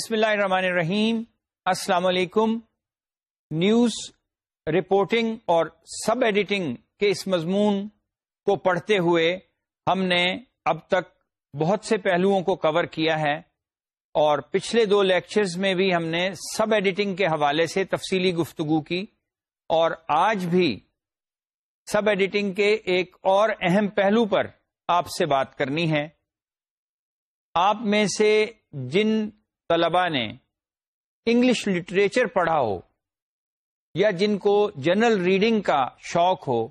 بسم اللہ الرحمن الرحیم۔ السلام علیکم۔ نیوز رپورٹنگ اور سب ایڈیٹنگ کے اس مضمون کو پڑھتے ہوئے ہم نے اب تک بہت سے پہلوؤں کو کور کیا ہے اور پچھلے دو لیکچرز میں بھی ہم نے سب ایڈیٹنگ کے حوالے سے تفصیلی گفتگو کی اور آج بھی سب ایڈیٹنگ کے ایک اور اہم پہلو پر آپ سے بات کرنی ہے۔ آپ میں سے جن طلبا نے انگلش لٹریچر پڑھا ہو یا جن کو جنرل ریڈنگ کا شوق ہو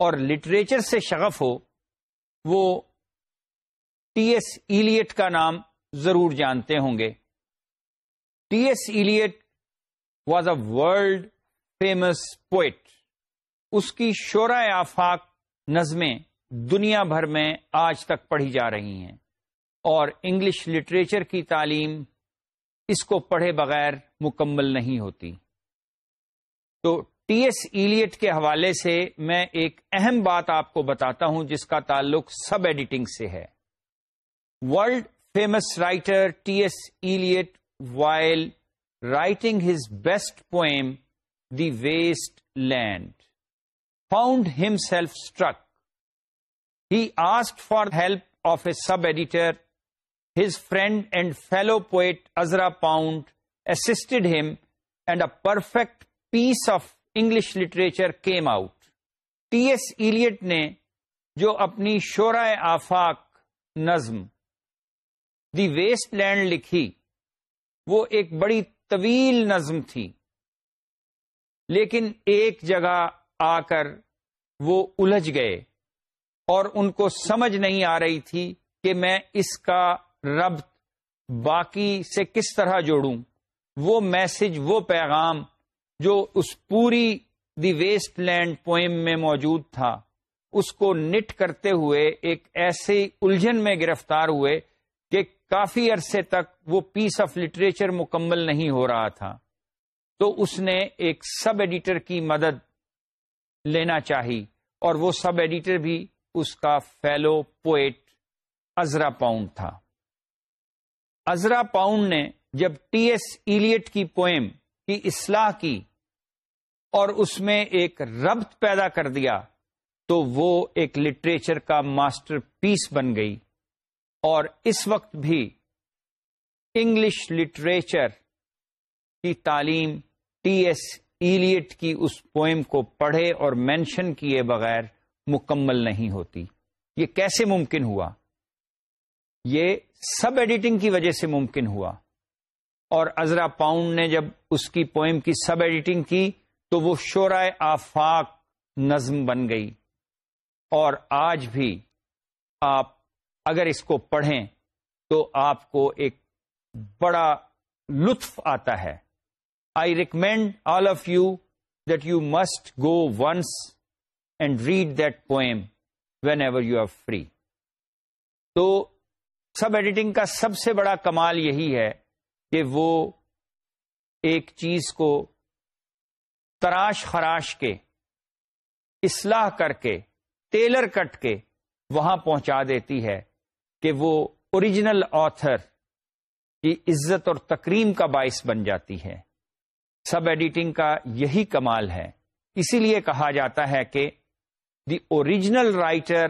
اور لٹریچر سے شغف ہو، وہ ٹی ایس ایلیٹ کا نام ضرور جانتے ہوں گے۔ T S Eliot was a world famous poet. اس کی شعرا آفاق نظمیں دنیا بھر میں آج تک پڑھی جا رہی ہیں اور انگلش لٹریچر کی تعلیم اس کو پڑھے بغیر مکمل نہیں ہوتی۔ تو ٹی ایس ایلیٹ کے حوالے سے میں ایک اہم بات آپ کو بتاتا ہوں، جس کا تعلق سب ایڈیٹنگ سے ہے۔ World famous writer T S Eliot while writing his best poem the waste land. Found himself struck he ask for help of a sub editor his friend and fellow poet Ezra Pound studied him and a perfect piece of English literature came out T S Eliot نے جو اپنی شعرا آفاق نظم دی waste land لکھی وہ ایک بڑی طویل نظم تھی لیکن ایک جگہ آ کر وہ الجھ گئے اور ان کو سمجھ نہیں آ رہی تھی کہ میں اس کا ربط باقی سے کس طرح جوڑوں؟ وہ میسج، وہ پیغام جو اس پوری دی ویسٹ لینڈ پوئم میں موجود تھا، اس کو نٹ کرتے ہوئے، ایک ایسے الجھن میں گرفتار ہوئے کہ کافی عرصے تک وہ پیس آف لٹریچر مکمل نہیں ہو رہا تھا۔ تو اس نے ایک سب ایڈیٹر کی مدد لینا چاہی اور وہ سب ایڈیٹر بھی اس کا فیلو پوئٹ ازرا پاؤنڈ تھا۔ ازرا پاؤنڈ نے جب ٹی ایس ایلیٹ کی پوئم کی اصلاح کی اور اس میں ایک ربط پیدا کر دیا تو وہ ایک لٹریچر کا ماسٹر پیس بن گئی اور اس وقت بھی انگلش لٹریچر کی تعلیم ٹی ایس ایلیٹ کی اس پوئم کو پڑھے اور مینشن کیے بغیر مکمل نہیں ہوتی۔ یہ کیسے ممکن ہوا؟ یہ سب ایڈیٹنگ کی وجہ سے ممکن ہوا۔ اور ازرا پاؤنڈ نے جب اس کی پوئم کی سب ایڈیٹنگ کی تو وہ شورائے آفاق نظم بن گئی۔ اور آج بھی آپ اگر اس کو پڑھیں تو آپ کو ایک بڑا لطف آتا ہے۔ I recommend all of you that you must go once and read that poem whenever you are free. تو سب ایڈیٹنگ کا سب سے بڑا کمال یہی ہے کہ وہ ایک چیز کو تراش خراش کے، اصلاح کر کے، ٹیلر کٹ کے وہاں پہنچا دیتی ہے کہ وہ اوریجنل آتھر کی عزت اور تکریم کا باعث بن جاتی ہے۔ سب ایڈیٹنگ کا یہی کمال ہے۔ اسی لیے کہا جاتا ہے کہ the original writer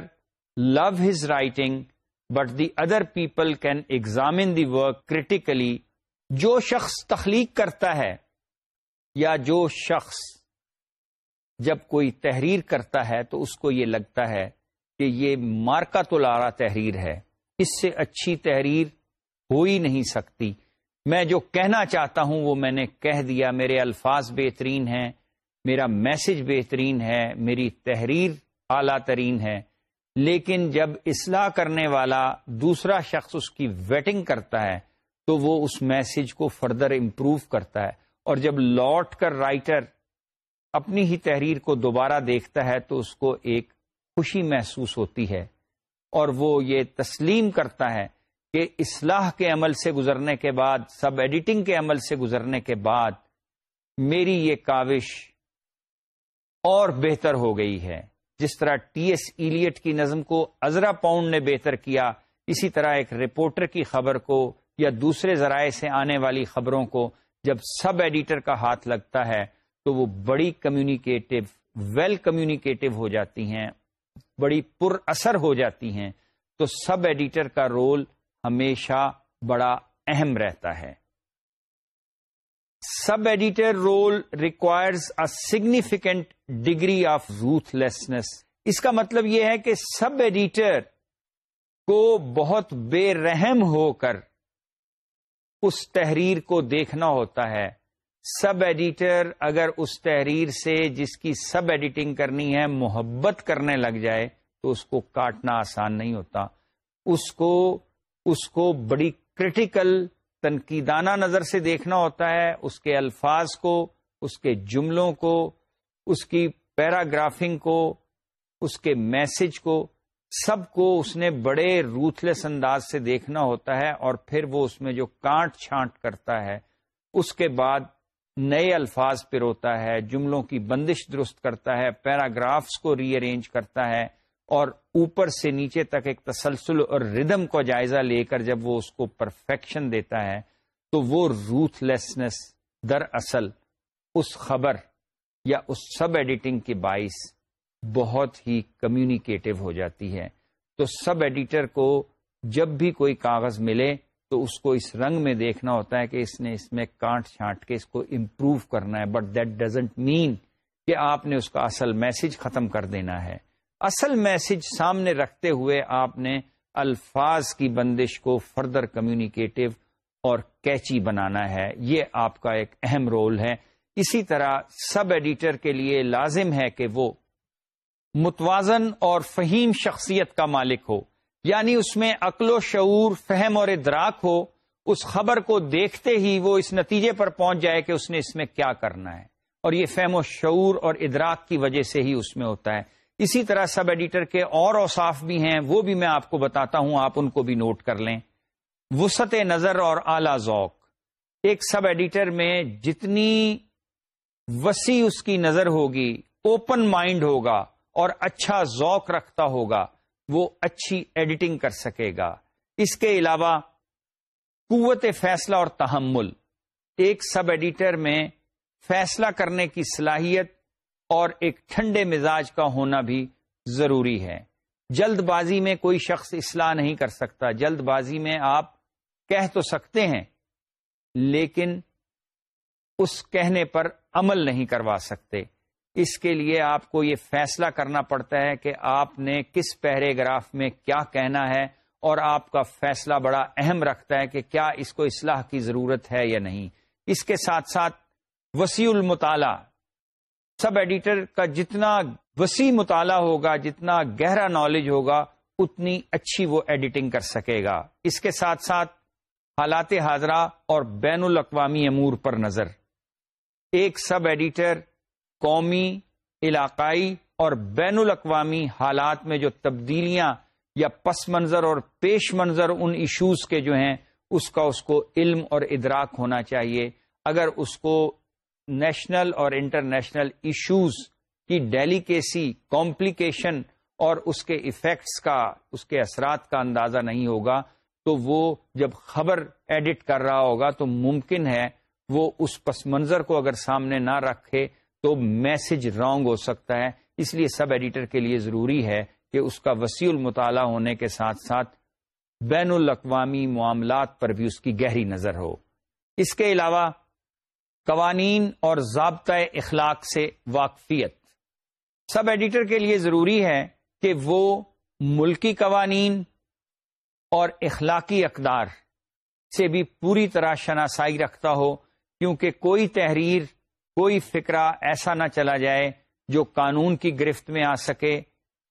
love his writing but the other people can examine the work critically جو شخص تخلیق کرتا ہے یا جو شخص جب کوئی تحریر کرتا ہے تو اس کو یہ لگتا ہے کہ یہ مارکا تو لارا تحریر ہے، اس سے اچھی تحریر ہو ہی نہیں سکتی۔ میں جو کہنا چاہتا ہوں وہ میں نے کہہ دیا، میرے الفاظ بہترین ہیں، میرا میسج بہترین ہے، میری تحریر اعلی ترین ہے۔ لیکن جب اصلاح کرنے والا دوسرا شخص اس کی ویٹنگ کرتا ہے، تو وہ اس میسج کو فردر امپروو کرتا ہے۔ اور جب لوٹ کر رائٹر اپنی ہی تحریر کو دوبارہ دیکھتا ہے، تو اس کو ایک خوشی محسوس ہوتی ہے۔ اور وہ یہ تسلیم کرتا ہے کہ اصلاح کے عمل سے گزرنے کے بعد سب ایڈیٹنگ کے عمل سے گزرنے کے بعد، میری یہ کاوش اور بہتر ہو گئی ہے۔ جس طرح ٹی ایس ایلیٹ کی نظم کو ازرا پاؤنڈ نے بہتر کیا، اسی طرح ایک رپورٹر کی خبر کو یا دوسرے ذرائع سے آنے والی خبروں کو جب سب ایڈیٹر کا ہاتھ لگتا ہے تو وہ بڑی کمیونیکیٹو ویل کمیونیکیٹو ہو جاتی ہیں، بڑی پر اثر ہو جاتی ہیں۔ تو سب ایڈیٹر کا رول ہمیشہ بڑا اہم رہتا ہے۔ Sub editor role requires a significant degree of ruthlessness اس کا مطلب یہ ہے کہ سب ایڈیٹر کو بہت بے رحم ہو کر اس تحریر کو دیکھنا ہوتا ہے۔ سب ایڈیٹر اگر اس تحریر سے جس کی سب ایڈیٹنگ کرنی ہے محبت کرنے لگ جائے تو اس کو کاٹنا آسان نہیں ہوتا۔ اس کو اس کو بڑی کرٹیکل تنقیدانہ نظر سے دیکھنا ہوتا ہے، اس کے الفاظ کو، اس کے جملوں کو، اس کی پیراگرافنگ کو، اس کے میسج کو، سب کو اس نے بڑے روتھلیس انداز سے دیکھنا ہوتا ہے اور پھر وہ اس میں جو کانٹ چھانٹ کرتا ہے، اس کے بعد نئے الفاظ پروتا ہے، جملوں کی بندش درست کرتا ہے پیراگرافس کو ری ارینج کرتا ہے اور اوپر سے نیچے تک ایک تسلسل اور ردم کو جائزہ لے کر جب وہ اس کو پرفیکشن دیتا ہے، تو وہ روتھ لیسنس در اصل اس خبر یا اس سب ایڈیٹنگ کے باعث بہت ہی کمیونیکیٹو ہو جاتی ہے۔ تو سب ایڈیٹر کو جب بھی کوئی کاغذ ملے، تو اس کو اس رنگ میں دیکھنا ہوتا ہے کہ اس نے اس میں کانٹ چھانٹ کے اس کو امپروو کرنا ہے بٹ دیٹ ڈزنٹ مین کہ آپ نے اس کا اصل میسج ختم کر دینا ہے۔ اصل میسج سامنے رکھتے ہوئے آپ نے الفاظ کی بندش کو فردر کمیونیکیٹو اور کیچی بنانا ہے۔ یہ آپ کا ایک اہم رول ہے۔ اسی طرح سب ایڈیٹر کے لیے لازم ہے کہ وہ متوازن اور فہیم شخصیت کا مالک ہو۔ یعنی اس میں عقل و شعور، فہم اور ادراک ہو۔ اس خبر کو دیکھتے ہی وہ اس نتیجے پر پہنچ جائے کہ اس نے اس میں کیا کرنا ہے۔ اور یہ فہم و شعور اور ادراک کی وجہ سے ہی اس میں ہوتا ہے۔ اسی طرح سب ایڈیٹر کے اور اوصاف بھی ہیں، وہ بھی میں آپ کو بتاتا ہوں، آپ ان کو بھی نوٹ کر لیں۔ وسط نظر اور اعلی ذوق۔ ایک سب ایڈیٹر میں جتنی وسیع اس کی نظر ہوگی اوپن مائنڈ ہوگا اور اچھا ذوق رکھتا ہوگا، وہ اچھی ایڈیٹنگ کر سکے گا۔ اس کے علاوہ قوت فیصلہ اور تحمل۔ ایک سب ایڈیٹر میں فیصلہ کرنے کی صلاحیت اور ایک ٹھنڈے مزاج کا ہونا بھی ضروری ہے۔ جلد بازی میں کوئی شخص اصلاح نہیں کر سکتا۔ جلد بازی میں آپ کہہ تو سکتے ہیں، لیکن اس کہنے پر عمل نہیں کروا سکتے۔ اس کے لیے آپ کو یہ فیصلہ کرنا پڑتا ہے کہ آپ نے کس پیراگراف میں کیا کہنا ہے، اور آپ کا فیصلہ بڑا اہم رکھتا ہے کہ کیا اس کو اصلاح کی ضرورت ہے یا نہیں۔ اس کے ساتھ ساتھ وسیع المطالعہ سب ایڈیٹر کا جتنا وسیع مطالعہ ہوگا، جتنا گہرا نالج ہوگا، اتنی اچھی وہ ایڈیٹنگ کر سکے گا۔ اس کے ساتھ ساتھ حالات حاضرہ اور بین الاقوامی امور پر نظر۔ ایک سب ایڈیٹر قومی، علاقائی اور بین الاقوامی حالات میں جو تبدیلیاں یا پس منظر اور پیش منظر ان ایشوز کے جو ہیں، اس کا اس کو علم اور ادراک ہونا چاہیے۔ اگر اس کو نیشنل اور انٹرنیشنل ایشوز کی ڈیلیکیسی، کمپلیکیشن اور اس کے ایفیکٹس کا، اس کے اثرات کا اندازہ نہیں ہوگا، تو وہ جب خبر ایڈٹ کر رہا ہوگا تو ممکن ہے وہ اس پس منظر کو اگر سامنے نہ رکھے تو میسج رانگ ہو سکتا ہے۔ اس لیے سب ایڈیٹر کے لیے ضروری ہے کہ اس کا وسیع المطالعہ ہونے کے ساتھ ساتھ بین الاقوامی معاملات پر بھی اس کی گہری نظر ہو۔ اس کے علاوہ قوانین اور ضابطۂ اخلاق سے واقفیت۔ سب ایڈیٹر کے لیے ضروری ہے کہ وہ ملکی قوانین اور اخلاقی اقدار سے بھی پوری طرح شناسائی رکھتا ہو، کیونکہ کوئی تحریر، کوئی فکرہ ایسا نہ چلا جائے جو قانون کی گرفت میں آ سکے،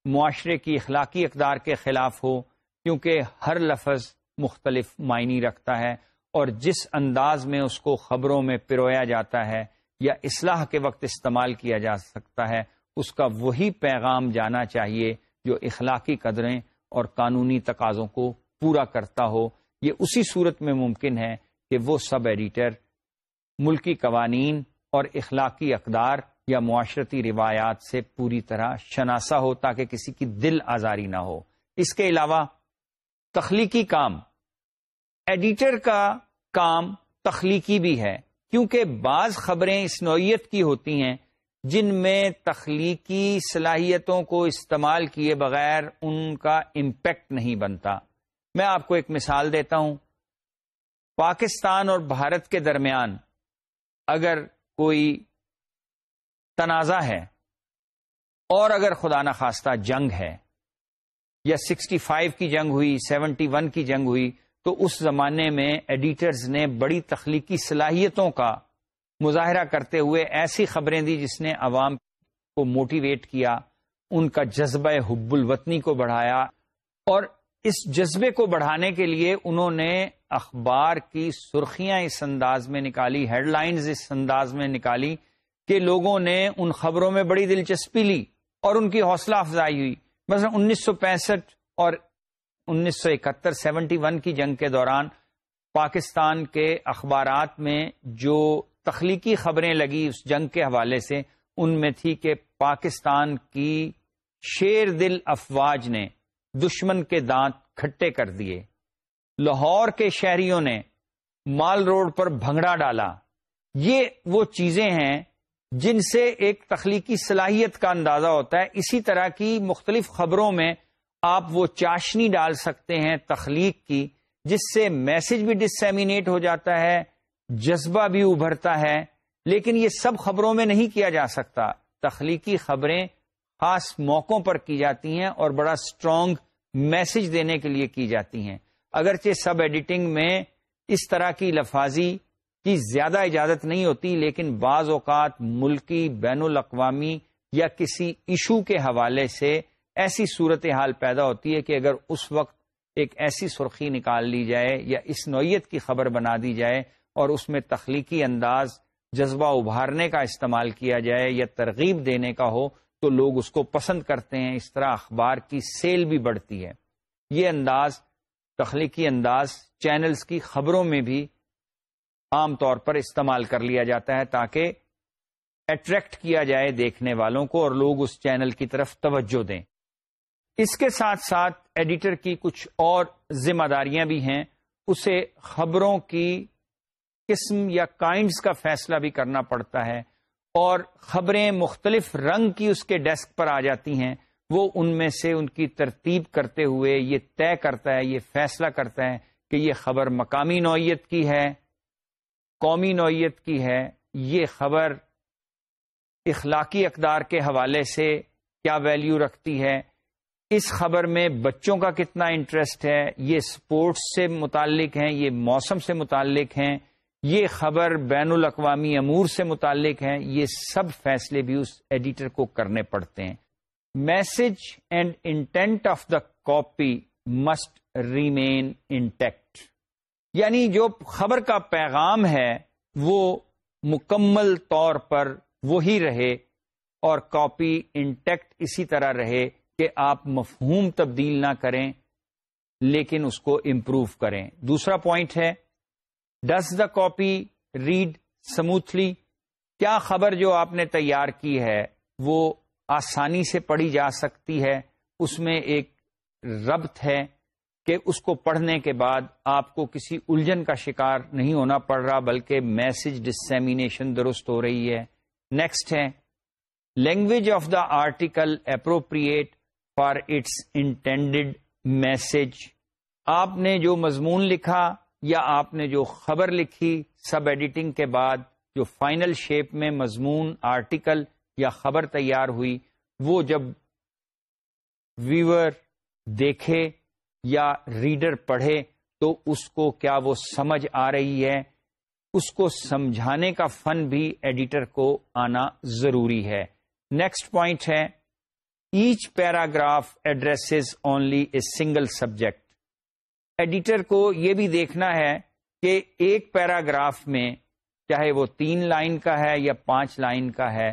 معاشرے کی اخلاقی اقدار کے خلاف ہو، کیونکہ ہر لفظ مختلف معنی رکھتا ہے۔ اور جس انداز میں اس کو خبروں میں پرویا جاتا ہے یا اصلاح کے وقت استعمال کیا جا سکتا ہے، اس کا وہی پیغام جانا چاہیے جو اخلاقی قدریں اور قانونی تقاضوں کو پورا کرتا ہو۔ یہ اسی صورت میں ممکن ہے کہ وہ سب ایڈیٹر، ملکی قوانین اور اخلاقی اقدار یا معاشرتی روایات سے پوری طرح شناسا ہو تاکہ کسی کی دل آزاری نہ ہو۔ اس کے علاوہ تخلیقی کام ایڈیٹر کا کام تخلیقی بھی ہے، کیونکہ بعض خبریں اس نوعیت کی ہوتی ہیں جن میں تخلیقی صلاحیتوں کو استعمال کیے بغیر ان کا امپیکٹ نہیں بنتا۔ میں آپ کو ایک مثال دیتا ہوں۔ پاکستان اور بھارت کے درمیان اگر کوئی تنازع ہے اور اگر خدا نخواستہ جنگ ہے، یا سکسٹی فائیو کی جنگ ہوئی، سیونٹی ون کی جنگ ہوئی تو اس زمانے میں ایڈیٹرز نے بڑی تخلیقی صلاحیتوں کا مظاہرہ کرتے ہوئے ایسی خبریں دی جس نے عوام کو موٹیویٹ کیا، ان کا جذبہ حب الوطنی کو بڑھایا اور اس جذبے کو بڑھانے کے لیے انہوں نے اخبار کی سرخیاں اس انداز میں نکالی ہیڈ لائنز اس انداز میں نکالی کہ لوگوں نے ان خبروں میں بڑی دلچسپی لی اور ان کی حوصلہ افزائی ہوئی۔ مثلا انیس سو پینسٹھ اور انیس سو اکہتر سیونٹی ون کی جنگ کے دوران پاکستان کے اخبارات میں جو تخلیقی خبریں لگی اس جنگ کے حوالے سے، ان میں تھی کہ پاکستان کی شیر دل افواج نے دشمن کے دانت کھٹے کر دیے۔ لاہور کے شہریوں نے مال روڈ پر بھنگڑا ڈالا۔ یہ وہ چیزیں ہیں جن سے ایک تخلیقی صلاحیت کا اندازہ ہوتا ہے۔ اسی طرح کی مختلف خبروں میں آپ وہ چاشنی ڈال سکتے ہیں تخلیق کی، جس سے میسج بھی ڈسمینیٹ ہو جاتا ہے، جذبہ بھی ابھرتا ہے، لیکن یہ سب خبروں میں نہیں کیا جا سکتا۔ تخلیقی خبریں خاص موقعوں پر کی جاتی ہیں اور بڑا اسٹرانگ میسج دینے کے لیے کی جاتی ہیں۔ اگرچہ سب ایڈیٹنگ میں اس طرح کی لفاظی کی زیادہ اجازت نہیں ہوتی، لیکن بعض اوقات ملکی بین الاقوامی یا کسی ایشو کے حوالے سے ایسی صورتحال پیدا ہوتی ہے کہ اگر اس وقت ایک ایسی سرخی نکال لی جائے یا اس نوعیت کی خبر بنا دی جائے اور اس میں تخلیقی انداز، جذبہ ابھارنے کا استعمال کیا جائے یا ترغیب دینے کا ہو، تو لوگ اس کو پسند کرتے ہیں۔ اس طرح اخبار کی سیل بھی بڑھتی ہے۔ یہ انداز، تخلیقی انداز چینلز کی خبروں میں بھی عام طور پر استعمال کر لیا جاتا ہے تاکہ اٹریکٹ کیا جائے دیکھنے والوں کو اور لوگ اس چینل کی طرف توجہ دیں۔ اس کے ساتھ ساتھ ایڈیٹر کی کچھ اور ذمہ داریاں بھی ہیں۔ اسے خبروں کی قسم یا کائنڈز کا فیصلہ بھی کرنا پڑتا ہے اور خبریں مختلف رنگ کی اس کے ڈیسک پر آ جاتی ہیں۔ وہ ان میں سے ان کی ترتیب کرتے ہوئے یہ طے کرتا ہے، یہ فیصلہ کرتا ہے کہ یہ خبر مقامی نوعیت کی ہے، قومی نوعیت کی ہے۔ یہ خبر اخلاقی اقدار کے حوالے سے کیا ویلیو رکھتی ہے۔ اس خبر میں بچوں کا کتنا انٹرسٹ ہے؟ یہ سپورٹس سے متعلق ہیں، یہ موسم سے متعلق ہیں، یہ خبر بین الاقوامی امور سے متعلق ہیں، یہ سب فیصلے بھی اس ایڈیٹر کو کرنے پڑتے ہیں۔ Message and intent of the copy must remain intact یعنی جو خبر کا پیغام ہے، وہ مکمل طور پر وہی رہے اور کاپی انٹیکٹ اسی طرح رہے۔ کہ آپ مفہوم تبدیل نہ کریں، لیکن اس کو امپروو کریں۔ دوسرا پوائنٹ ہے does the copy read smoothly کیا خبر جو آپ نے تیار کی ہے، وہ آسانی سے پڑھی جا سکتی ہے؟ اس میں ایک ربط ہے کہ اس کو پڑھنے کے بعد آپ کو کسی الجھن کا شکار نہیں ہونا پڑ رہا، بلکہ میسج ڈسمینیشن درست ہو رہی ہے۔ نیکسٹ ہے language of the article appropriate for its intended message آپ نے جو مضمون لکھا یا آپ نے جو خبر لکھی سب ایڈیٹنگ کے بعد جو فائنل شیپ میں مضمون آرٹیکل یا خبر تیار ہوئی، وہ جب ویور دیکھے یا ریڈر پڑھے تو اس کو کیا وہ سمجھ آ رہی ہے؟ اس کو سمجھانے کا فن بھی ایڈیٹر کو آنا ضروری ہے۔ نیکسٹ پوائنٹ ہے each paragraph address only a single subject editor کو یہ بھی دیکھنا ہے کہ ایک پیراگراف میں چاہے وہ تین لائن کا ہے یا پانچ لائن کا ہے،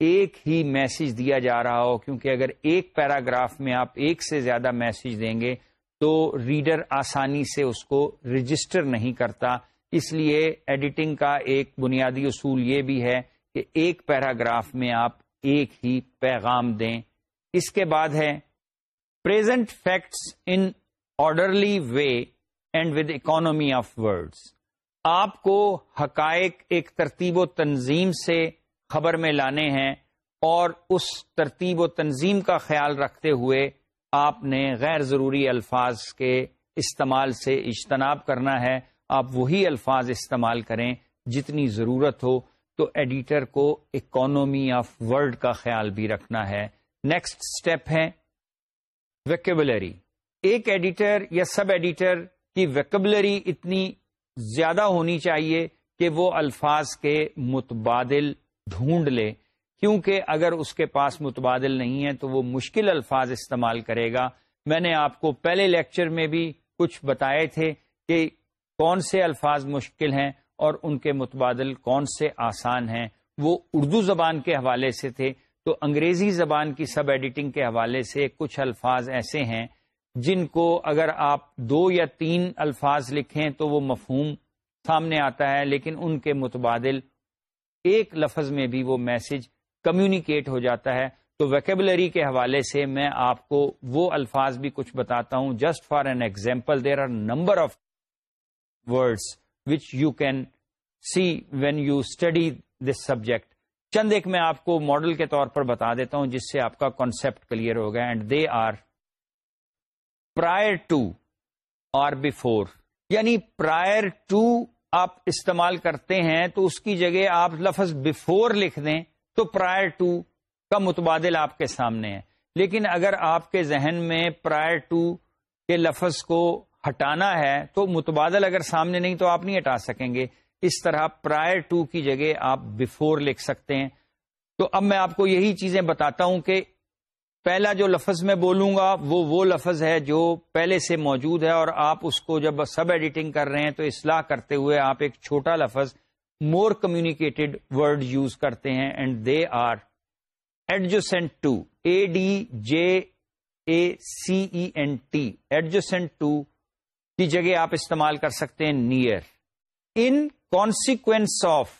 ایک ہی میسج دیا جا رہا ہو، کیونکہ اگر ایک پیراگراف میں آپ ایک سے زیادہ میسج دیں گے تو ریڈر آسانی سے اس کو رجسٹر نہیں کرتا۔ اس لیے ایڈیٹنگ کا ایک بنیادی اصول یہ بھی ہے کہ ایک پیراگراف میں آپ ایک ہی پیغام دیں۔ اس کے بعد ہے present facts in orderly way and with economy of words آپ کو حقائق ایک ترتیب و تنظیم سے خبر میں لانے ہیں اور اس ترتیب و تنظیم کا خیال رکھتے ہوئے آپ نے غیر ضروری الفاظ کے استعمال سے اجتناب کرنا ہے۔ آپ وہی الفاظ استعمال کریں جتنی ضرورت ہو تو ایڈیٹر کو اکانومی آف ورڈ کا خیال بھی رکھنا ہے۔ نیکسٹ اسٹیپ ہے ویکیبلری ایک ایڈیٹر یا سب ایڈیٹر کی ویکیبلری اتنی زیادہ ہونی چاہیے کہ وہ الفاظ کے متبادل ڈھونڈ لے، کیونکہ اگر اس کے پاس متبادل نہیں ہے تو وہ مشکل الفاظ استعمال کرے گا۔ میں نے آپ کو پہلے لیکچر میں بھی کچھ بتائے تھے کہ کون سے الفاظ مشکل ہیں اور ان کے متبادل کون سے آسان ہیں۔ وہ اردو زبان کے حوالے سے تھے۔ تو انگریزی زبان کی سب ایڈیٹنگ کے حوالے سے کچھ الفاظ ایسے ہیں جن کو اگر آپ دو یا تین الفاظ لکھیں تو وہ مفہوم سامنے آتا ہے، لیکن ان کے متبادل ایک لفظ میں بھی وہ میسج کمیونیکیٹ ہو جاتا ہے۔ تو ویکیبلری کے حوالے سے میں آپ کو وہ الفاظ بھی کچھ بتاتا ہوں۔ Just for an example there are number of words which you can see when you study this subject چند ایک میں آپ کو ماڈل کے طور پر بتا دیتا ہوں جس سے آپ کا کانسپٹ کلیئر ہوگا and they are prior to or before یعنی پرائر ٹو آپ استعمال کرتے ہیں تو اس کی جگہ آپ لفظ بفور لکھ دیں تو پرائر ٹو کا متبادل آپ کے سامنے ہے۔ لیکن اگر آپ کے ذہن میں پرائر ٹو کے لفظ کو ہٹانا ہے تو متبادل اگر سامنے نہیں تو آپ نہیں ہٹا سکیں گے۔ اس طرح پرائر ٹو کی جگہ آپ بفور لکھ سکتے ہیں۔ تو اب میں آپ کو یہی چیزیں بتاتا ہوں کہ پہلا جو لفظ میں بولوں گا، وہ وہ لفظ ہے جو پہلے سے موجود ہے اور آپ اس کو جب سب ایڈیٹنگ کر رہے ہیں تو اصلاح کرتے ہوئے آپ ایک چھوٹا لفظ مور کمیونیکیٹڈ ورڈ یوز کرتے ہیں and they are adjacent to A D J A C E N T adjacent to کی جگہ آپ استعمال کر سکتے ہیں نیئر ان کانسیکوینس آف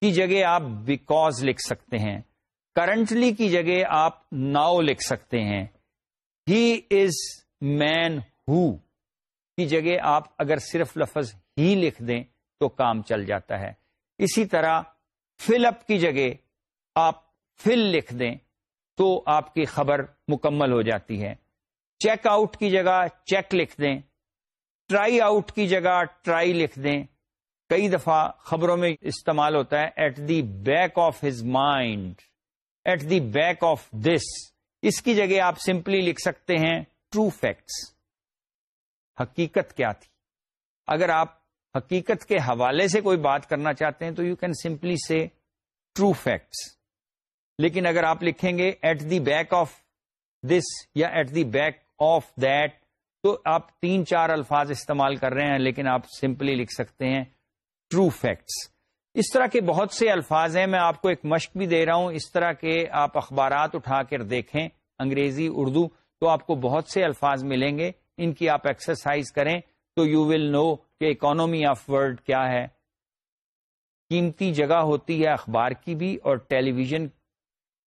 کی جگہ آپ بیکوز لکھ سکتے ہیں کرنٹلی کی جگہ آپ ناؤ لکھ سکتے ہیں۔ ہی از مین ہو کی جگہ آپ اگر صرف لفظ ہی لکھ دیں تو کام چل جاتا ہے۔ اسی طرح فل اپ کی جگہ آپ فل لکھ دیں تو آپ کی خبر مکمل ہو جاتی ہے۔ چیک آؤٹ کی جگہ چیک لکھ دیں۔ ٹرائی آؤٹ کی جگہ ٹرائی لکھ دیں۔ کئی دفعہ خبروں میں استعمال ہوتا ہے at the back of his mind at the back of this اس کی جگہ آپ سمپلی لکھ سکتے ہیں ٹرو فیکٹس حقیقت کیا تھی؟ اگر آپ حقیقت کے حوالے سے کوئی بات کرنا چاہتے ہیں تو you can simply say true facts لیکن اگر آپ لکھیں گے at the back of this یا at the back of that تو آپ تین چار الفاظ استعمال کر رہے ہیں لیکن آپ سمپلی لکھ سکتے ہیں ٹرو فیکٹس۔ اس طرح کے بہت سے الفاظ ہیں، میں آپ کو ایک مشق بھی دے رہا ہوں۔ اس طرح کے آپ اخبارات اٹھا کر دیکھیں، انگریزی، اردو، تو آپ کو بہت سے الفاظ ملیں گے۔ ان کی آپ ایکسرسائز کریں تو یو ول نو کہ اکانومی آف ورڈ کیا ہے۔ قیمتی جگہ ہوتی ہے اخبار کی بھی، اور ٹیلی ویژن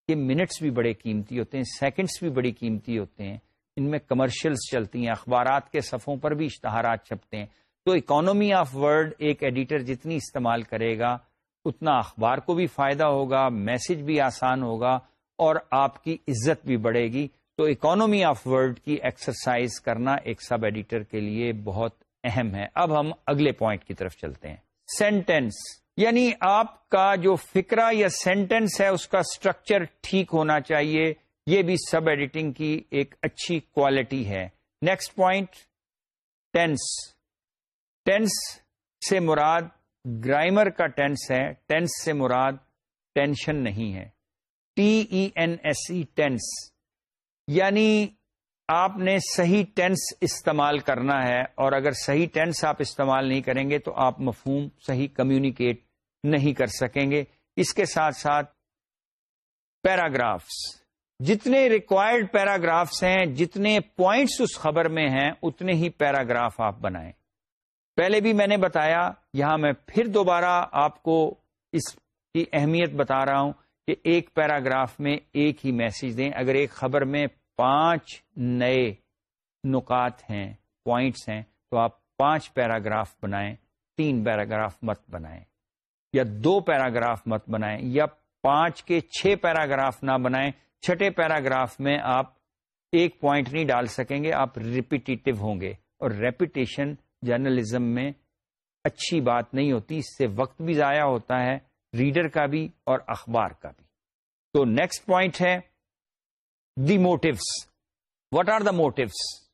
کے منٹس بھی بڑے قیمتی ہوتے ہیں سیکنڈس بھی بڑی قیمتی ہوتے ہیں۔ ان میں کمرشلس چلتی ہیں، اخبارات کے صفوں پر بھی اشتہارات چھپتے ہیں۔ تو اکانومی آف ورڈ ایک ایڈیٹر جتنی استعمال کرے گا، اتنا اخبار کو بھی فائدہ ہوگا میسج بھی آسان ہوگا اور آپ کی عزت بھی بڑھے گی۔ تو اکانومی آف ورڈ کی ایکسرسائز کرنا ایک سب ایڈیٹر کے لیے بہت اہم ہے۔ اب ہم اگلے پوائنٹ کی طرف چلتے ہیں۔ سینٹینس یعنی آپ کا جو فکرہ یا سینٹینس ہے، اس کا اسٹرکچر ٹھیک ہونا چاہیے۔ یہ بھی سب ایڈیٹنگ کی ایک اچھی کوالٹی ہے۔ نیکسٹ پوائنٹ ٹینس ٹینس سے مراد گرائمر کا ٹینس ہے، ٹینس سے مراد ٹینشن نہیں ہے۔ T E N S E tense یعنی آپ نے صحیح ٹینس استعمال کرنا ہے اور اگر صحیح ٹینس آپ استعمال نہیں کریں گے تو آپ مفہوم صحیح کمیونیکیٹ نہیں کر سکیں گے۔ اس کے ساتھ ساتھ پیراگرافس جتنے ریکوائرڈ پیراگرافس ہیں، جتنے پوائنٹس اس خبر میں ہیں، اتنے ہی پیراگراف آپ بنائیں۔ پہلے بھی میں نے بتایا، یہاں میں پھر دوبارہ آپ کو اس کی اہمیت بتا رہا ہوں کہ ایک پیراگراف میں ایک ہی میسج دیں۔ اگر ایک خبر میں پانچ نئے نکات ہیں، پوائنٹس ہیں، تو آپ پانچ پیراگراف بنائیں، تین پیراگراف مت بنائیں، یا دو پیراگراف مت بنائیں، یا پانچ کے چھ پیراگراف نہ بنائیں۔ چھٹے پیراگراف میں آپ ایک پوائنٹ نہیں ڈال سکیں گے، آپ ریپیٹیو ہوں گے اور ریپیٹیشن جرنلزم میں اچھی بات نہیں ہوتی، اس سے وقت بھی ضائع ہوتا ہے، ریڈر کا بھی اور اخبار کا بھی۔ تو نیکسٹ پوائنٹ ہے the motives what are the motives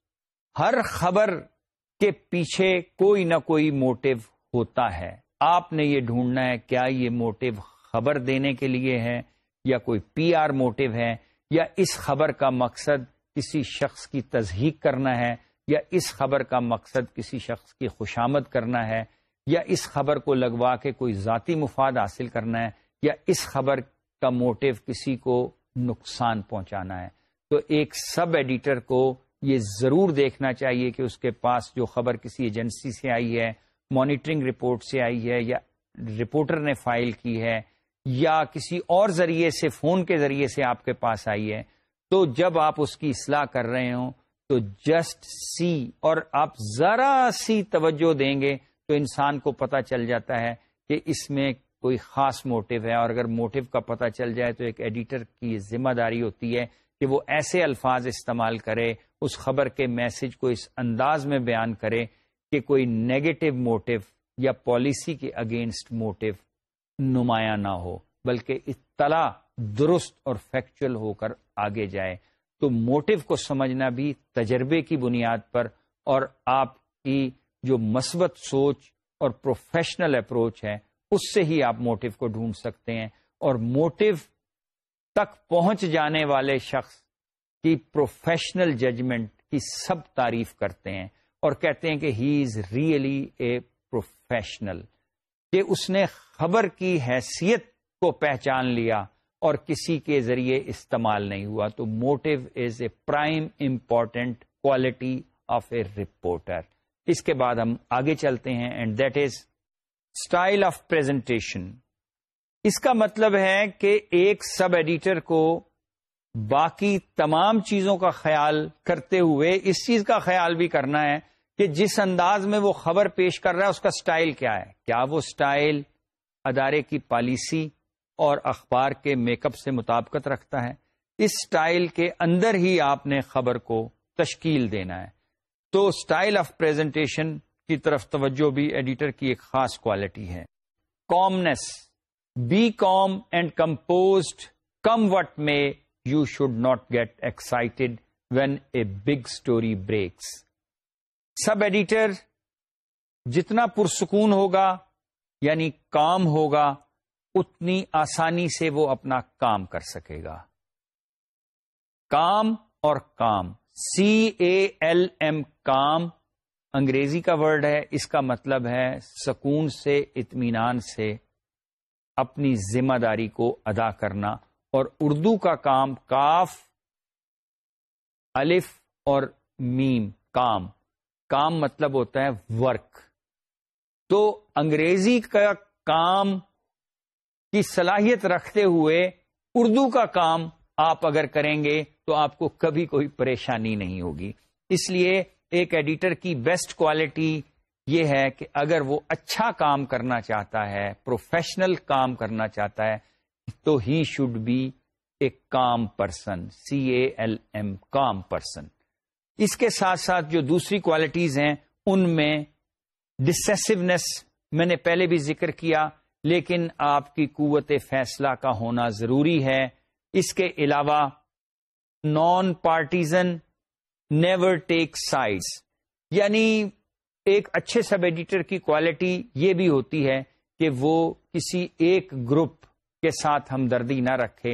ہر خبر کے پیچھے کوئی نہ کوئی موٹو ہوتا ہے۔ آپ نے یہ ڈھونڈنا ہے، کیا یہ موٹو خبر دینے کے لیے ہے؟ یا کوئی پی آر موٹو ہے؟ یا اس خبر کا مقصد کسی شخص کی تصحیق کرنا ہے؟ یا اس خبر کا مقصد کسی شخص کی خوشامد کرنا ہے، یا اس خبر کو لگوا کے کوئی ذاتی مفاد حاصل کرنا ہے، یا اس خبر کا موٹو کسی کو نقصان پہنچانا ہے۔ تو ایک سب ایڈیٹر کو یہ ضرور دیکھنا چاہیے کہ اس کے پاس جو خبر کسی ایجنسی سے آئی ہے، مانیٹرنگ رپورٹ سے آئی ہے، یا رپورٹر نے فائل کی ہے، یا کسی اور ذریعے سے، فون کے ذریعے سے آپ کے پاس آئی ہے۔ تو جب آپ اس کی اصلاح کر رہے ہوں تو جسٹ سی اور آپ ذرا سی توجہ دیں گے تو انسان کو پتا چل جاتا ہے کہ اس میں کوئی خاص موٹو ہے اور اگر موٹو کا پتہ چل جائے تو ایک ایڈیٹر کی ذمہ داری ہوتی ہے کہ وہ ایسے الفاظ استعمال کرے، اس خبر کے میسج کو اس انداز میں بیان کرے کہ کوئی نیگیٹو موٹو یا پالیسی کے اگینسٹ موٹو نمایاں نہ ہو، بلکہ اطلاع درست اور فیکچل ہو کر آگے جائے۔ تو موٹو کو سمجھنا بھی تجربے کی بنیاد پر اور آپ کی جو مثبت سوچ اور پروفیشنل اپروچ ہے، اس سے ہی آپ موٹو کو ڈھونڈ سکتے ہیں۔ اور موٹو تک پہنچ جانے والے شخص کی پروفیشنل ججمنٹ کی سب تعریف کرتے ہیں اور کہتے ہیں کہ ہی از ریئلی اے پروفیشنل، کہ اس نے خبر کی حیثیت کو پہچان لیا اور کسی کے ذریعے استعمال نہیں ہوا۔ تو motto is a prime important quality of a reporter. اس کے بعد ہم آگے چلتے ہیں and that is style of presentation اس کا مطلب ہے کہ ایک سب ایڈیٹر کو باقی تمام چیزوں کا خیال کرتے ہوئے اس چیز کا خیال بھی کرنا ہے کہ جس انداز میں وہ خبر پیش کر رہا ہے، اس کا سٹائل کیا ہے؟ کیا وہ سٹائل ادارے کی پالیسی اور اخبار کے میک اپ سے مطابقت رکھتا ہے۔ اس سٹائل کے اندر ہی آپ نے خبر کو تشکیل دینا ہے۔ تو سٹائل آف پریزنٹیشن کی طرف توجہ بھی ایڈیٹر کی ایک خاص کوالٹی ہے۔ Calmness. Be calm and composed. Come what may you should not get excited when a big story breaks. Sub editor, جتنا پرسکون ہوگا یعنی کام ہوگا اتنی آسانی سے وہ اپنا کام کر سکے گا۔ کام اور کام۔ سی اے ایل ایم کام۔ انگریزی کا ورڈ ہے، اس کا مطلب ہے سکون سے، اطمینان سے۔ اپنی ذمہ داری کو ادا کرنا۔ اور اردو کا کام کاف، الف اور میم۔ کام۔ کام مطلب ہوتا ہے ورک۔ تو انگریزی کا کام کی صلاحیت رکھتے ہوئے اردو کا کام آپ اگر کریں گے تو آپ کو کبھی کوئی پریشانی نہیں ہوگی۔ اس لیے ایک ایڈیٹر کی بیسٹ کوالٹی یہ ہے کہ اگر وہ اچھا کام کرنا چاہتا ہے، پروفیشنل کام کرنا چاہتا ہے، تو he should be a calm person C A L M calm person. اس کے ساتھ ساتھ جو دوسری کوالٹیز ہیں، ان میں ڈسیسونیس میں نے پہلے بھی ذکر کیا لیکن آپ کی قوت فیصلہ کا ہونا ضروری ہے۔ اس کے علاوہ naan partisan never take sides یعنی ایک اچھے سب ایڈیٹر کی کوالٹی یہ بھی ہوتی ہے کہ وہ کسی ایک گروپ کے ساتھ ہمدردی نہ رکھے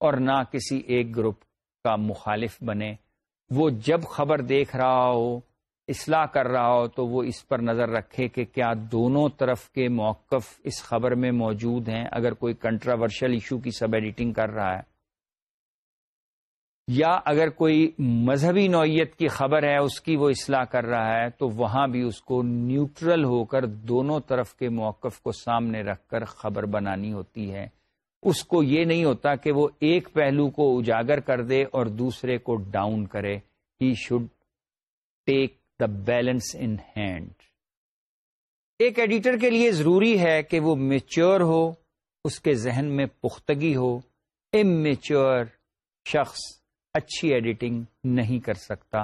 اور نہ کسی ایک گروپ کا مخالف بنے۔ وہ جب خبر دیکھ رہا ہو اصلاح کر رہا ہو تو وہ اس پر نظر رکھے کہ کیا دونوں طرف کے موقف اس خبر میں موجود ہیں اگر کوئی کنٹراورشل ایشو کی سب ایڈیٹنگ کر رہا ہے۔ یا اگر کوئی مذہبی نوعیت کی خبر ہے اس کی وہ اصلاح کر رہا ہے تو وہاں بھی اس کو نیوٹرل ہو کر دونوں طرف کے موقف کو سامنے رکھ کر خبر بنانی ہوتی ہے۔ اس کو یہ نہیں ہوتا کہ وہ ایک پہلو کو اجاگر کر دے اور دوسرے کو ڈاؤن کرے۔ He should take the balance in hand ایک ایڈیٹر کے لیے ضروری ہے کہ وہ میچور ہو، اس کے ذہن میں پختگی ہو۔ امیچور شخص اچھی ایڈیٹنگ نہیں کر سکتا۔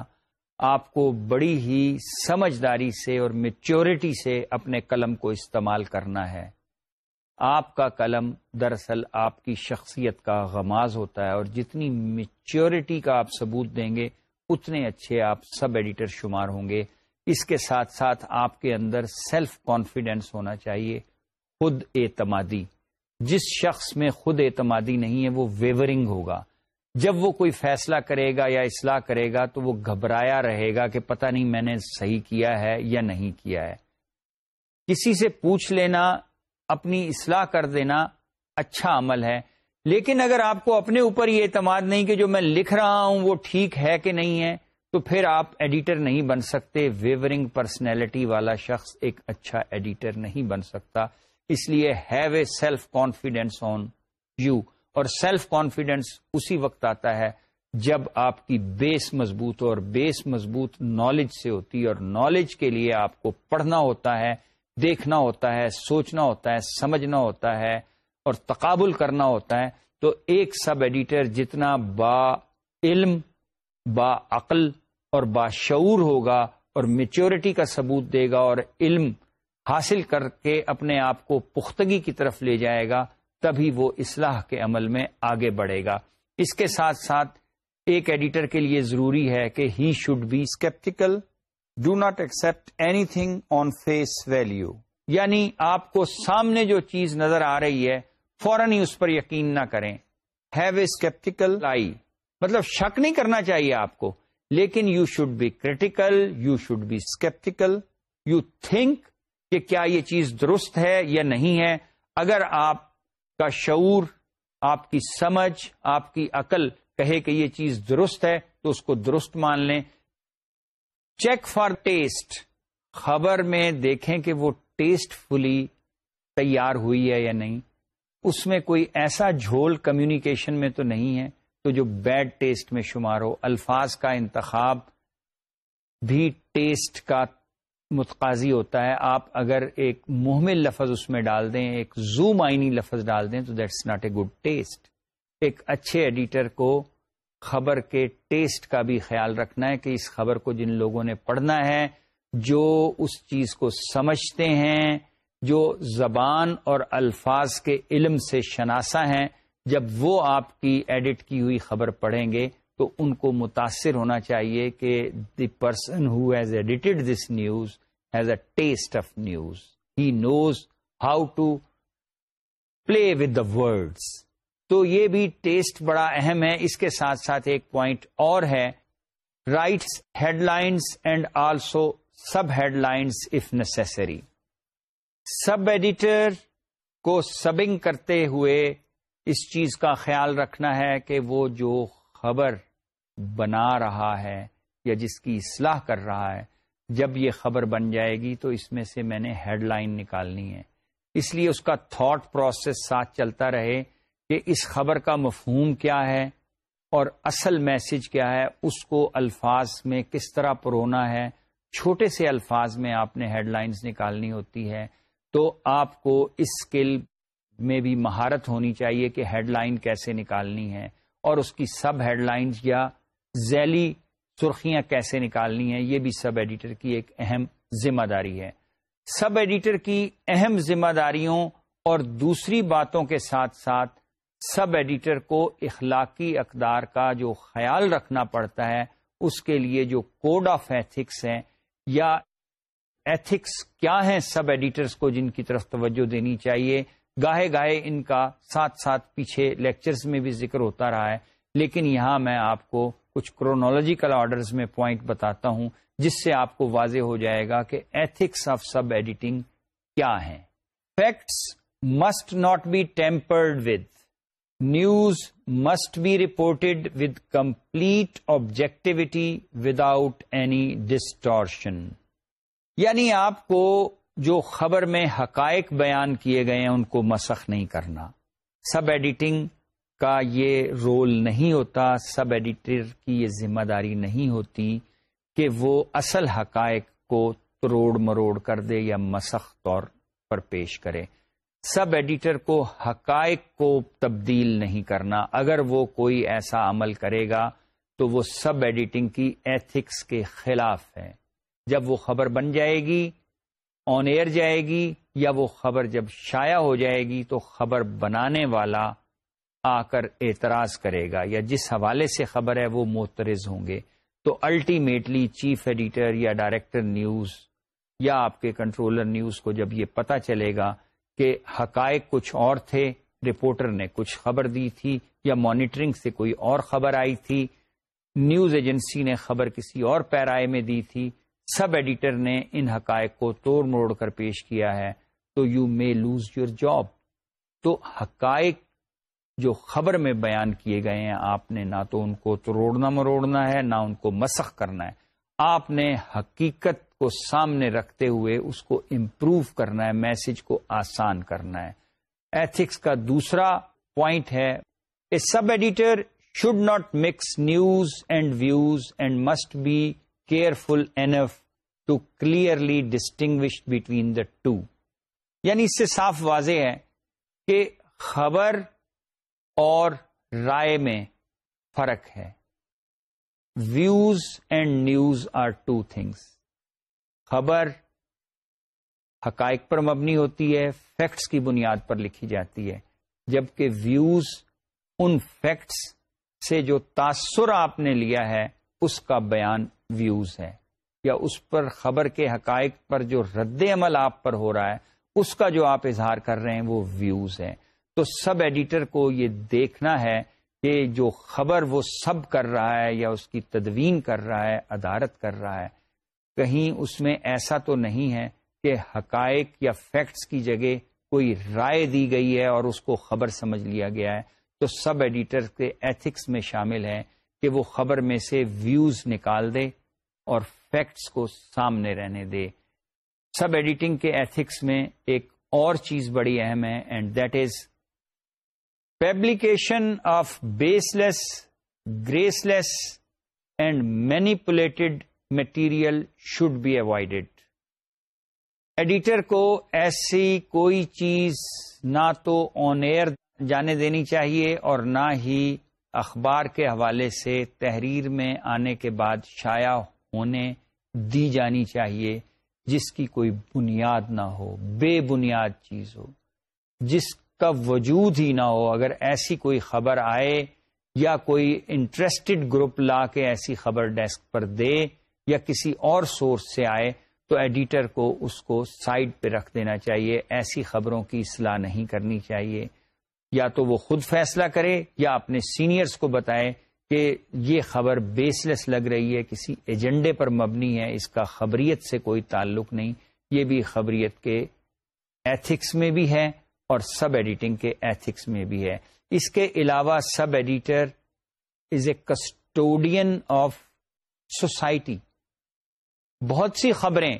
آپ کو بڑی ہی سمجھداری سے اور میچورٹی سے اپنے قلم کو استعمال کرنا ہے۔ آپ کا قلم دراصل آپ کی شخصیت کا غماز ہوتا ہے اور جتنی میچورٹی کا آپ ثبوت دیں گے اتنے اچھے آپ سب ایڈیٹر شمار ہوں گے۔ اس کے ساتھ ساتھ آپ کے اندر سیلف کانفیڈینس ہونا چاہیے، خود اعتمادی۔ جس شخص میں خود اعتمادی نہیں ہے، وہ ویورنگ ہوگا۔ جب وہ کوئی فیصلہ کرے گا یا اصلاح کرے گا، تو وہ گھبرایا رہے گا کہ پتہ نہیں میں نے صحیح کیا ہے یا نہیں کیا ہے۔ کسی سے پوچھ لینا، اپنی اصلاح کر دینا اچھا عمل ہے۔ لیکن اگر آپ کو اپنے اوپر یہ اعتماد نہیں کہ جو میں لکھ رہا ہوں وہ ٹھیک ہے کہ نہیں ہے، تو پھر آپ ایڈیٹر نہیں بن سکتے۔ ویورنگ پرسنالٹی والا شخص ایک اچھا ایڈیٹر نہیں بن سکتا۔ اس لیے have a self confidence on you اور سیلف کانفیڈینس اسی وقت آتا ہے جب آپ کی بیس مضبوط اور بیس مضبوط نالج سے ہوتی ہے اور نالج کے لیے آپ کو پڑھنا ہوتا ہے، دیکھنا ہوتا ہے، سوچنا ہوتا ہے، سمجھنا ہوتا ہے۔ اور تقابل کرنا ہوتا ہے، تو ایک سب ایڈیٹر جتنا با علم، با عقل اور باشعور ہوگا اور میچورٹی کا ثبوت دے گا اور علم حاصل کر کے اپنے آپ کو پختگی کی طرف لے جائے گا، تبھی وہ اصلاح کے عمل میں آگے بڑھے گا۔ اس کے ساتھ ساتھ ایک ایڈیٹر کے لیے ضروری ہے کہ he should be sceptical do not accept anything on face value یعنی آپ کو سامنے جو چیز نظر آ رہی ہے فوراً ہی اس پر یقین نہ کریں۔ ہیو اے اسکیپٹیکل آئی مطلب شک نہیں کرنا چاہیے آپ کو۔ لیکن you should be critical you should be sceptical you think کہ کیا یہ چیز درست ہے یا نہیں ہے۔ اگر آپ کا شعور، آپ کی سمجھ، آپ کی عقل کہے کہ یہ چیز درست ہے تو اس کو درست مان لیں۔ چیک فار ٹیسٹ خبر میں دیکھیں کہ وہ ٹیسٹ فلی تیار ہوئی ہے یا نہیں۔ اس میں کوئی ایسا جھول کمیونیکیشن میں تو نہیں ہے تو جو بیڈ ٹیسٹ میں شمار ہو، الفاظ کا انتخاب بھی ٹیسٹ کا متقاضی ہوتا ہے۔ آپ اگر ایک محمل لفظ اس میں ڈال دیں، ایک زو معنی لفظ ڈال دیں تو that's not a good taste ایک اچھے ایڈیٹر کو خبر کے ٹیسٹ کا بھی خیال رکھنا ہے کہ اس خبر کو جن لوگوں نے پڑھنا ہے جو اس چیز کو سمجھتے ہیں جو زبان اور الفاظ کے علم سے شناسا ہیں، جب وہ آپ کی ایڈٹ کی ہوئی خبر پڑھیں گے، تو ان کو متاثر ہونا چاہیے کہ the person who has edited this news has a taste of news. He knows how to play with the words تو یہ بھی ٹیسٹ بڑا اہم ہے۔ اس کے ساتھ ساتھ ایک پوائنٹ اور ہے، writes headlines and also sub headlines if necessary sub editor کو سبنگ کرتے ہوئے اس چیز کا خیال رکھنا ہے کہ وہ جو خبر بنا رہا ہے یا جس کی اصلاح کر رہا ہے، جب یہ خبر بن جائے گی تو اس میں سے میں نے ہیڈ لائن نکالنی ہے۔ اس لیے اس کا تھاٹ پروسیس ساتھ چلتا رہے کہ اس خبر کا مفہوم کیا ہے اور اصل میسج کیا ہے، اس کو الفاظ میں کس طرح پرونا ہے۔ چھوٹے سے الفاظ میں آپ نے ہیڈ لائنز نکالنی ہوتی ہے۔ تو آپ کو اس اسکل میں بھی مہارت ہونی چاہیے کہ ہیڈ لائن کیسے نکالنی ہے اور اس کی سب ہیڈ لائنز یا ذیلی سرخیاں کیسے نکالنی ہیں، یہ بھی سب ایڈیٹر کی ایک اہم ذمہ داری ہے۔ سب ایڈیٹر کی اہم ذمہ داریوں اور دوسری باتوں کے ساتھ ساتھ سب ایڈیٹر کو اخلاقی اقدار کا جو خیال رکھنا پڑتا ہے، اس کے لیے جو کوڈ آف ایتھکس ہیں یا ایتھکس کیا ہیں سب ایڈیٹرز کو جن کی طرف توجہ دینی چاہیے؟ گاہے گاہے ان کا ساتھ ساتھ پیچھے لیکچرز میں بھی ذکر ہوتا رہا ہے، لیکن یہاں میں آپ کو کچھ کرونالوجیکل آرڈرز میں پوائنٹ بتاتا ہوں، جس سے آپ کو واضح ہو جائے گا کہ ایتھکس آف سب ایڈیٹنگ کیا ہیں۔ Facts must not be tampered with news must be reported with complete objectivity without any distortion یعنی آپ کو جو خبر میں حقائق بیان کیے گئے ہیں ان کو مسخ نہیں کرنا۔ سب ایڈیٹنگ کا یہ رول نہیں ہوتا، سب ایڈیٹر کی یہ ذمہ داری نہیں ہوتی کہ وہ اصل حقائق کو تروڑ مروڑ کر دے یا مسخ طور پر پیش کرے۔ سب ایڈیٹر کو حقائق کو تبدیل نہیں کرنا۔ اگر وہ کوئی ایسا عمل کرے گا تو وہ سب ایڈیٹنگ کی ایتھکس کے خلاف ہے۔ جب وہ خبر بن جائے گی آن ایئر جائے گی، یا وہ خبر جب شائع ہو جائے گی، تو خبر بنانے والا آ کر اعتراض کرے گا، یا جس حوالے سے خبر ہے وہ موترز ہوں گے۔ تو الٹیمیٹلی چیف ایڈیٹر یا ڈائریکٹر نیوز یا آپ کے کنٹرولر نیوز کو جب یہ پتا چلے گا کہ حقائق کچھ اور تھے رپورٹر نے کچھ خبر دی تھی، یا مانیٹرنگ سے کوئی اور خبر آئی تھی نیوز ایجنسی نے خبر کسی اور پیرائے میں دی تھی سب ایڈیٹر نے ان حقائق کو توڑ موڑ کر پیش کیا ہے، تو you may lose your job تو حقائق جو خبر میں بیان کیے گئے ہیں، آپ نے نہ تو ان کو توڑنا مروڑنا ہے، نہ ان کو مسخ کرنا ہے۔ آپ نے حقیقت کو سامنے رکھتے ہوئے اس کو امپروو کرنا ہے میسج کو آسان کرنا ہے۔ ایتھکس کا دوسرا پوائنٹ ہے a sub editor should not mix news and views and must be careful enough to clearly distinguish between the two یعنی اس سے صاف واضح ہے کہ خبر اور رائے میں فرق ہے۔ Views and news are two things خبر حقائق پر مبنی ہوتی ہے فیکٹس کی بنیاد پر لکھی جاتی ہے۔ جبکہ ویوز ان فیکٹس سے جو تاثر آپ نے لیا ہے اس کا بیان ویوز ہے یا اس پر خبر کے حقائق پر جو رد عمل آپ پر ہو رہا ہے، اس کا جو آپ اظہار کر رہے ہیں وہ ویوز ہے۔ تو سب ایڈیٹر کو یہ دیکھنا ہے کہ جو خبر وہ سب کر رہا ہے یا اس کی تدوین کر رہا ہے، ادارت کر رہا ہے، کہیں اس میں ایسا تو نہیں ہے کہ حقائق یا فیکٹس کی جگہ کوئی رائے دی گئی ہے اور اس کو خبر سمجھ لیا گیا ہے۔ تو سب ایڈیٹر کے ایتھکس میں شامل ہے کہ وہ خبر میں سے ویوز نکال دے اور فیکٹس کو سامنے رہنے دے۔ سب ایڈیٹنگ کے ایتھکس میں ایک اور چیز بڑی اہم ہے and that is publication of baseless graceless and manipulated material should be avoided editor کو ایسی کوئی چیز نہ تو آن ایئر جانے دینی چاہیے اور نہ ہی اخبار کے حوالے سے تحریر میں آنے کے بعد شائع ہونے دی جانی چاہیے، جس کی کوئی بنیاد نہ ہو، بے بنیاد چیز ہو، جس کا وجود ہی نہ ہو۔ اگر ایسی کوئی خبر آئے یا کوئی انٹرسٹڈ گروپ لا کے ایسی خبر ڈیسک پر دے یا کسی اور سورس سے آئے، تو ایڈیٹر کو اس کو سائڈ پہ رکھ دینا چاہیے۔ ایسی خبروں کی اصلاح نہیں کرنی چاہیے۔ یا تو وہ خود فیصلہ کرے یا اپنے سینئرز کو بتائے کہ یہ خبر بیس لیس لگ رہی ہے، کسی ایجنڈے پر مبنی ہے، اس کا خبریت سے کوئی تعلق نہیں۔ یہ بھی خبریت کے ایتھکس میں بھی ہے اور سب ایڈیٹنگ کے ایتھکس میں بھی ہے۔ اس کے علاوہ sub editor is a custodian of society بہت سی خبریں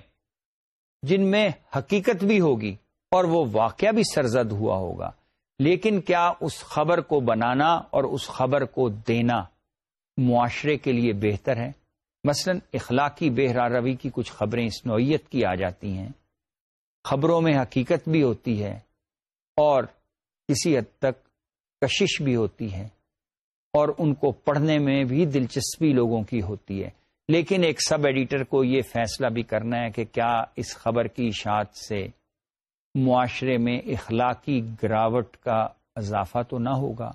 جن میں حقیقت بھی ہوگی اور وہ واقعہ بھی سرزد ہوا ہوگا۔ لیکن کیا اس خبر کو بنانا اور اس خبر کو دینا معاشرے کے لیے بہتر ہے؟ مثلا اخلاقی بہرا روی کی کچھ خبریں اس نوعیت کی آ جاتی ہیں۔ خبروں میں حقیقت بھی ہوتی ہے اور کسی حد تک کشش بھی ہوتی ہے اور ان کو پڑھنے میں بھی دلچسپی لوگوں کی ہوتی ہے۔ لیکن ایک سب ایڈیٹر کو یہ فیصلہ بھی کرنا ہے کہ کیا اس خبر کی اشاعت سے معاشرے میں اخلاقی گراوٹ کا اضافہ تو نہ ہوگا۔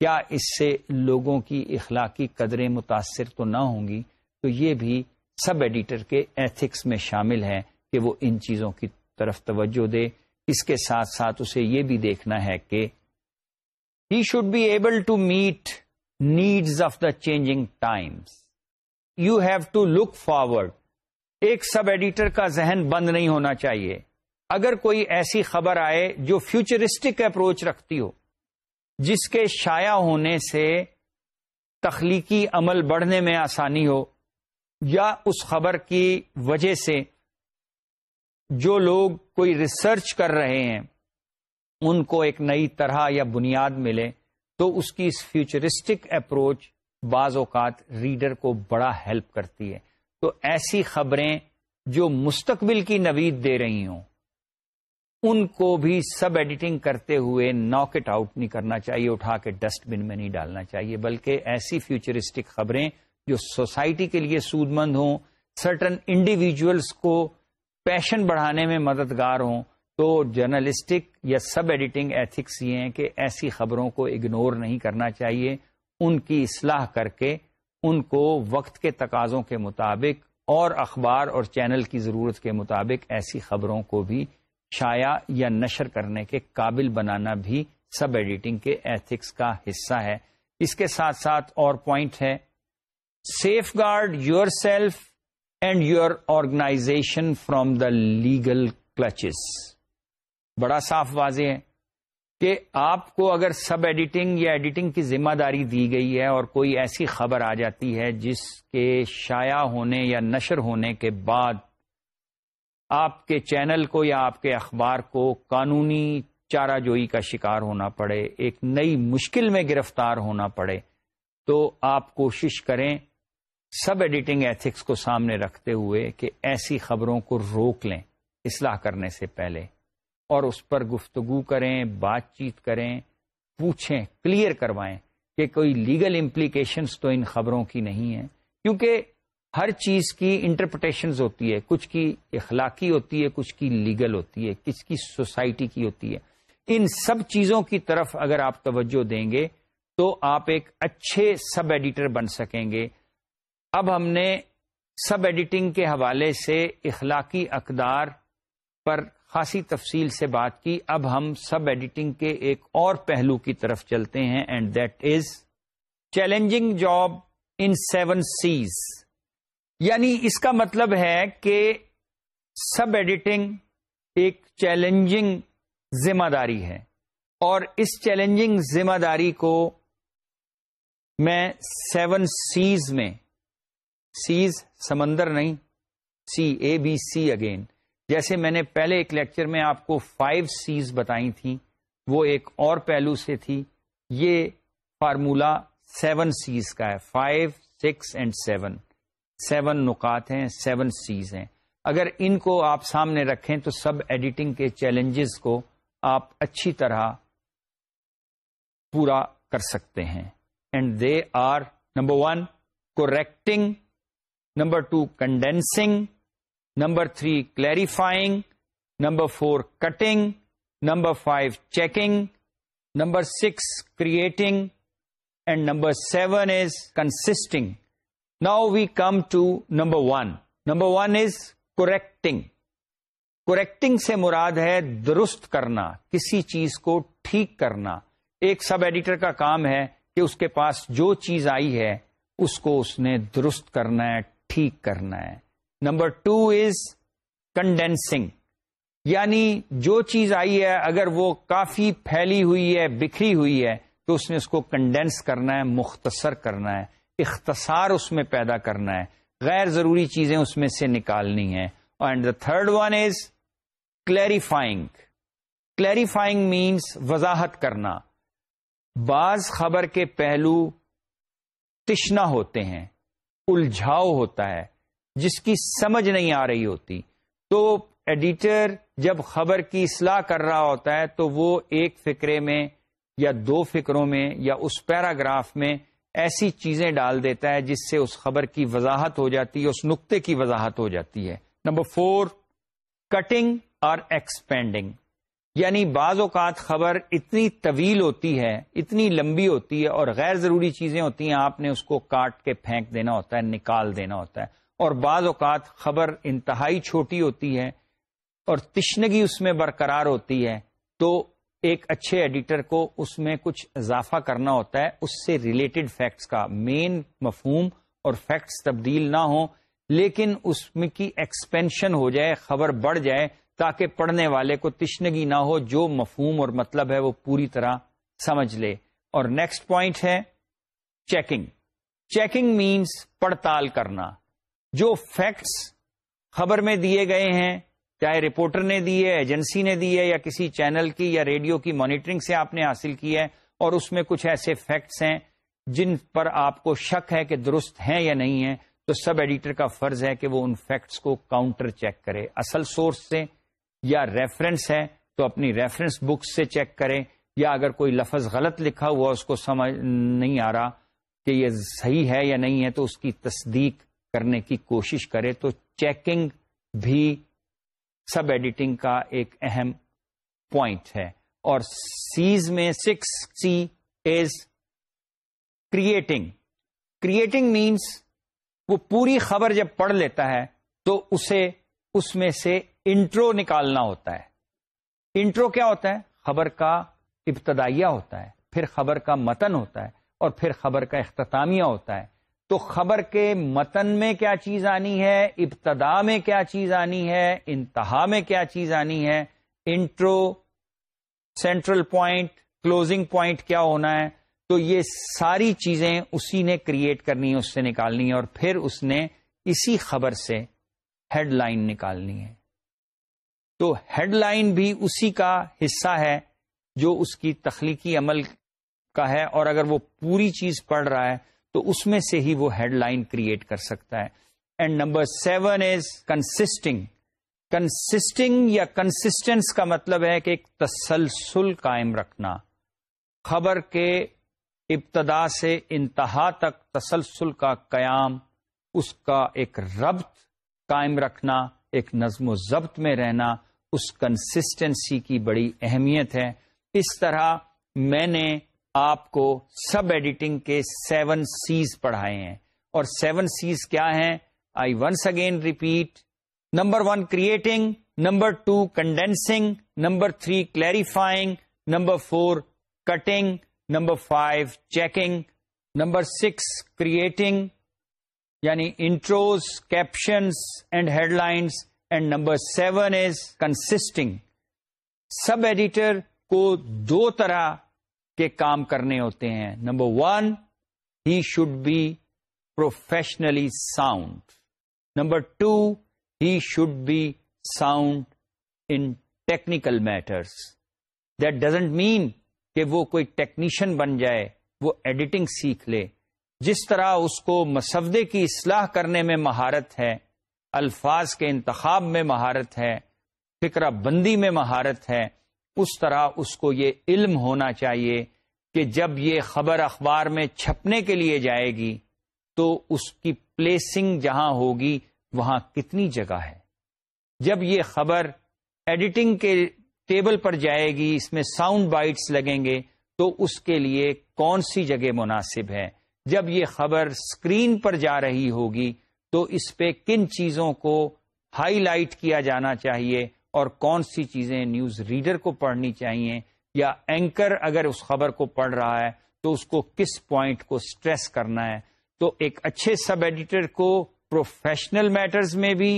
کیا اس سے لوگوں کی اخلاقی قدریں متاثر تو نہ ہوں گی؟ تو یہ بھی سب ایڈیٹر کے ایتھکس میں شامل ہے کہ وہ ان چیزوں کی طرف توجہ دے۔ اس کے ساتھ ساتھ اسے یہ بھی دیکھنا ہے کہ he should be able to meet needs of the changing times you have to look forward. ایک سب ایڈیٹر کا ذہن بند نہیں ہونا چاہیے۔ اگر کوئی ایسی خبر آئے جو فیوچرسٹک اپروچ رکھتی ہو، جس کے شائع ہونے سے تخلیقی عمل بڑھنے میں آسانی ہو، یا اس خبر کی وجہ سے جو لوگ کوئی ریسرچ کر رہے ہیں، ان کو ایک نئی طرح یا بنیاد ملے، تو اس کی اس فیوچرسٹک اپروچ بعض اوقات ریڈر کو بڑا ہیلپ کرتی ہے۔ تو ایسی خبریں جو مستقبل کی نوید دے رہی ہوں ان کو بھی سب ایڈیٹنگ کرتے ہوئے ناک اٹ آؤٹ نہیں کرنا چاہیے، اٹھا کے ڈسٹ بن میں نہیں ڈالنا چاہیے، بلکہ ایسی فیوچرسٹک خبریں جو سوسائٹی کے لیے سود مند ہوں سرٹن انڈیویجلس کو پیشن بڑھانے میں مددگار ہوں، تو جرنلسٹک یا سب ایڈیٹنگ ایتھکس یہ ہیں کہ ایسی خبروں کو اگنور نہیں کرنا چاہیے، ان کی اصلاح کر کے ان کو وقت کے تقاضوں کے مطابق اور اخبار اور چینل کی ضرورت کے مطابق ایسی خبروں کو بھی شائع یا نشر کرنے کے قابل بنانا بھی سب ایڈیٹنگ کے ایتھکس کا حصہ ہے۔ اس کے ساتھ ساتھ اور پوائنٹ ہے۔ Safeguard yourself and your organisation from the legal clutches بڑا صاف واضح ہے کہ آپ کو اگر سب ایڈیٹنگ یا ایڈیٹنگ کی ذمہ داری دی گئی ہے اور کوئی ایسی خبر آ جاتی ہے جس کے شائع ہونے یا نشر ہونے کے بعد آپ کے چینل کو یا آپ کے اخبار کو قانونی چارہ جوئی کا شکار ہونا پڑے، ایک نئی مشکل میں گرفتار ہونا پڑے، تو آپ کوشش کریں سب ایڈیٹنگ ایتھکس کو سامنے رکھتے ہوئے کہ ایسی خبروں کو روک لیں اصلاح کرنے سے پہلے، اور اس پر گفتگو کریں، بات چیت کریں، پوچھیں، کلیئر کروائیں کہ کوئی لیگل امپلیکیشنز تو ان خبروں کی نہیں ہیں، کیونکہ ہر چیز کی انٹرپریٹیشنز ہوتی ہے، کچھ کی اخلاقی ہوتی ہے، کچھ کی لیگل ہوتی ہے کس کی سوسائٹی کی ہوتی ہے۔ ان سب چیزوں کی طرف اگر آپ توجہ دیں گے تو آپ ایک اچھے سب ایڈیٹر بن سکیں گے۔ اب ہم نے سب ایڈیٹنگ کے حوالے سے اخلاقی اقدار پر خاصی تفصیل سے بات کی۔ اب ہم سب ایڈیٹنگ کے ایک اور پہلو کی طرف چلتے ہیں and that is challenging job in seven Cs یعنی اس کا مطلب ہے کہ سب ایڈیٹنگ ایک چیلنجنگ ذمہ داری ہے اور اس چیلنجنگ ذمہ داری کو میں سیون سیز میں، سیز سمندر نہیں، سی اے بی سی اگین، جیسے میں نے پہلے ایک لیکچر میں آپ کو فائیو سیز بتائی تھی، وہ ایک اور پہلو سے تھی، یہ فارمولا سیون سیز کا ہے، five, six and seven. Seven نکات ہیں، سیون سیز ہیں۔ اگر ان کو آپ سامنے رکھیں تو سب ایڈیٹنگ کے چیلنجز کو آپ اچھی طرح پورا کر سکتے ہیں۔ And they are number one correcting number two condensing number three clarifying number four cutting number five checking number six creating and number seven is consisting now we come to number one number one is correcting correcting سے مراد ہے درست کرنا، کسی چیز کو ٹھیک کرنا۔ ایک سب ایڈیٹر کا کام ہے کہ اس کے پاس جو چیز آئی ہے، اس کو اس نے درست کرنا ہے، ٹھیک کرنا ہے۔ نمبر ٹو از کنڈینسنگ یعنی جو چیز آئی ہے، اگر وہ کافی پھیلی ہوئی ہے، بکھری ہوئی ہے، تو اس نے اس کو کنڈینس کرنا ہے، مختصر کرنا ہے۔ اختصار اس میں پیدا کرنا ہے۔ غیر ضروری چیزیں اس میں سے نکالنی ہیں۔ And the third one is clarifying clarifying means وضاحت کرنا۔ بعض خبر کے پہلو تشنا ہوتے ہیں، الجھاؤ ہوتا ہے، جس کی سمجھ نہیں آ رہی ہوتی۔ تو ایڈیٹر جب خبر کی اصلاح کر رہا ہوتا ہے تو وہ ایک فکرے میں یا دو فکروں میں یا اس پیراگراف میں ایسی چیزیں ڈال دیتا ہے جس سے اس خبر کی وضاحت ہو جاتی ہے، اس نقطے کی وضاحت ہو جاتی ہے۔ نمبر فور، کٹنگ اور ایکسپینڈنگ۔ یعنی بعض اوقات خبر اتنی طویل ہوتی ہے، اتنی لمبی ہوتی ہے اور غیر ضروری چیزیں ہوتی ہیں، آپ نے اس کو کاٹ کے پھینک دینا ہوتا ہے، نکال دینا ہوتا ہے۔ اور بعض اوقات خبر انتہائی چھوٹی ہوتی ہے اور تشنگی اس میں برقرار ہوتی ہے، تو ایک اچھے ایڈیٹر کو اس میں کچھ اضافہ کرنا ہوتا ہے، اس سے ریلیٹڈ فیکٹس کا مین مفہوم اور فیکٹس تبدیل نہ ہوں، لیکن اس میں کی ایکسپینشن ہو جائے، خبر بڑھ جائے، تاکہ پڑھنے والے کو تشنگی نہ ہو، جو مفہوم اور مطلب ہے وہ پوری طرح سمجھ لے۔ اور نیکسٹ پوائنٹ ہے چیکنگ چیکنگ مینس پڑتال کرنا۔ جو فیکٹس خبر میں دیے گئے ہیں چاہے رپورٹر نے دیے ایجنسی نے دی ہے یا کسی چینل کی یا ریڈیو کی مانیٹرنگ سے آپ نے حاصل کی ہے اور اس میں کچھ ایسے فیکٹس ہیں جن پر آپ کو شک ہے کہ درست ہیں یا نہیں ہیں، تو سب ایڈیٹر کا فرض ہے کہ وہ ان فیکٹس کو کاؤنٹر چیک کرے۔ اصل سورس سے یا ریفرنس ہے تو اپنی ریفرنس بک سے چیک کرے یا اگر کوئی لفظ غلط لکھا ہوا اس کو سمجھ نہیں آ رہا کہ یہ صحیح ہے یا نہیں ہے تو اس کی تصدیق کرنے کی کوشش کرے تو چیکنگ بھی سب ایڈیٹنگ کا ایک اہم پوائنٹ ہے۔ اور سیز میں six C is creating creating means وہ پوری خبر جب پڑھ لیتا ہے تو اسے اس میں سے انٹرو نکالنا ہوتا ہے۔ انٹرو کیا ہوتا ہے؟ خبر کا ابتدائیہ ہوتا ہے، پھر خبر کا متن ہوتا ہے، اور پھر خبر کا اختتامیہ ہوتا ہے۔ تو خبر کے متن میں کیا چیز آنی ہے؟ ابتدا میں کیا چیز آنی ہے؟ انتہا میں کیا چیز آنی ہے؟ Intro, central point, closing point کیا ہونا ہے؟ تو یہ ساری چیزیں اسی نے کریٹ کرنی ہے اس سے نکالنی ہے اور پھر اس نے اسی خبر سے ہیڈ لائن نکالنی ہے۔ تو ہیڈ لائن بھی اسی کا حصہ ہے جو اس کی تخلیقی عمل کا ہے اور اگر وہ پوری چیز پڑھ رہا ہے تو اس میں سے ہی وہ ہیڈ لائن کریٹ کر سکتا ہے۔ And number seven is consisting consisting یا کنسٹنس کا مطلب ہے کہ ایک تسلسل قائم رکھنا۔ خبر کے ابتدا سے انتہا تک تسلسل کا قیام، اس کا ایک ربط قائم رکھنا، ایک نظم و ضبط میں رہنا، اس کنسسٹنسی کی بڑی اہمیت ہے۔ اس طرح میں نے آپ کو سب ایڈیٹنگ کے سیون سیز پڑھائے ہیں۔ اور سیون سیز کیا ہیں؟ I once again repeat number one creating number two condensing number three clarifying number four cutting number five checking number six creating یعنی intros captions and headlines and number seven is consisting sub editor کو دو طرح کے کام کرنے ہوتے ہیں۔ Number one he should be professionally sound number two he should be sound in technical matters that doesn't mean کہ وہ کوئی ٹیکنیشین بن جائے، وہ ایڈیٹنگ سیکھ لے۔ جس طرح اس کو مسودے کی اصلاح کرنے میں مہارت ہے، الفاظ کے انتخاب میں مہارت ہے، فکرہ بندی میں مہارت ہے اس طرح اس کو یہ علم ہونا چاہیے کہ جب یہ خبر اخبار میں چھپنے کے لیے جائے گی، تو اس کی پلیسنگ جہاں ہوگی، وہاں کتنی جگہ ہے۔ جب یہ خبر ایڈیٹنگ کے ٹیبل پر جائے گی، اس میں ساؤنڈ بائٹس لگیں گے، تو اس کے لیے کون سی جگہ مناسب ہے؟ جب یہ خبر اسکرین پر جا رہی ہوگی، تو اس پہ کن چیزوں کو ہائی لائٹ کیا جانا چاہیے؟ اور کون سی چیزیں نیوز ریڈر کو پڑھنی چاہیے یا اینکر اگر اس خبر کو پڑھ رہا ہے تو اس کو کس پوائنٹ کو سٹریس کرنا ہے؟ تو ایک اچھے سب ایڈیٹر کو پروفیشنل میٹرز میں بھی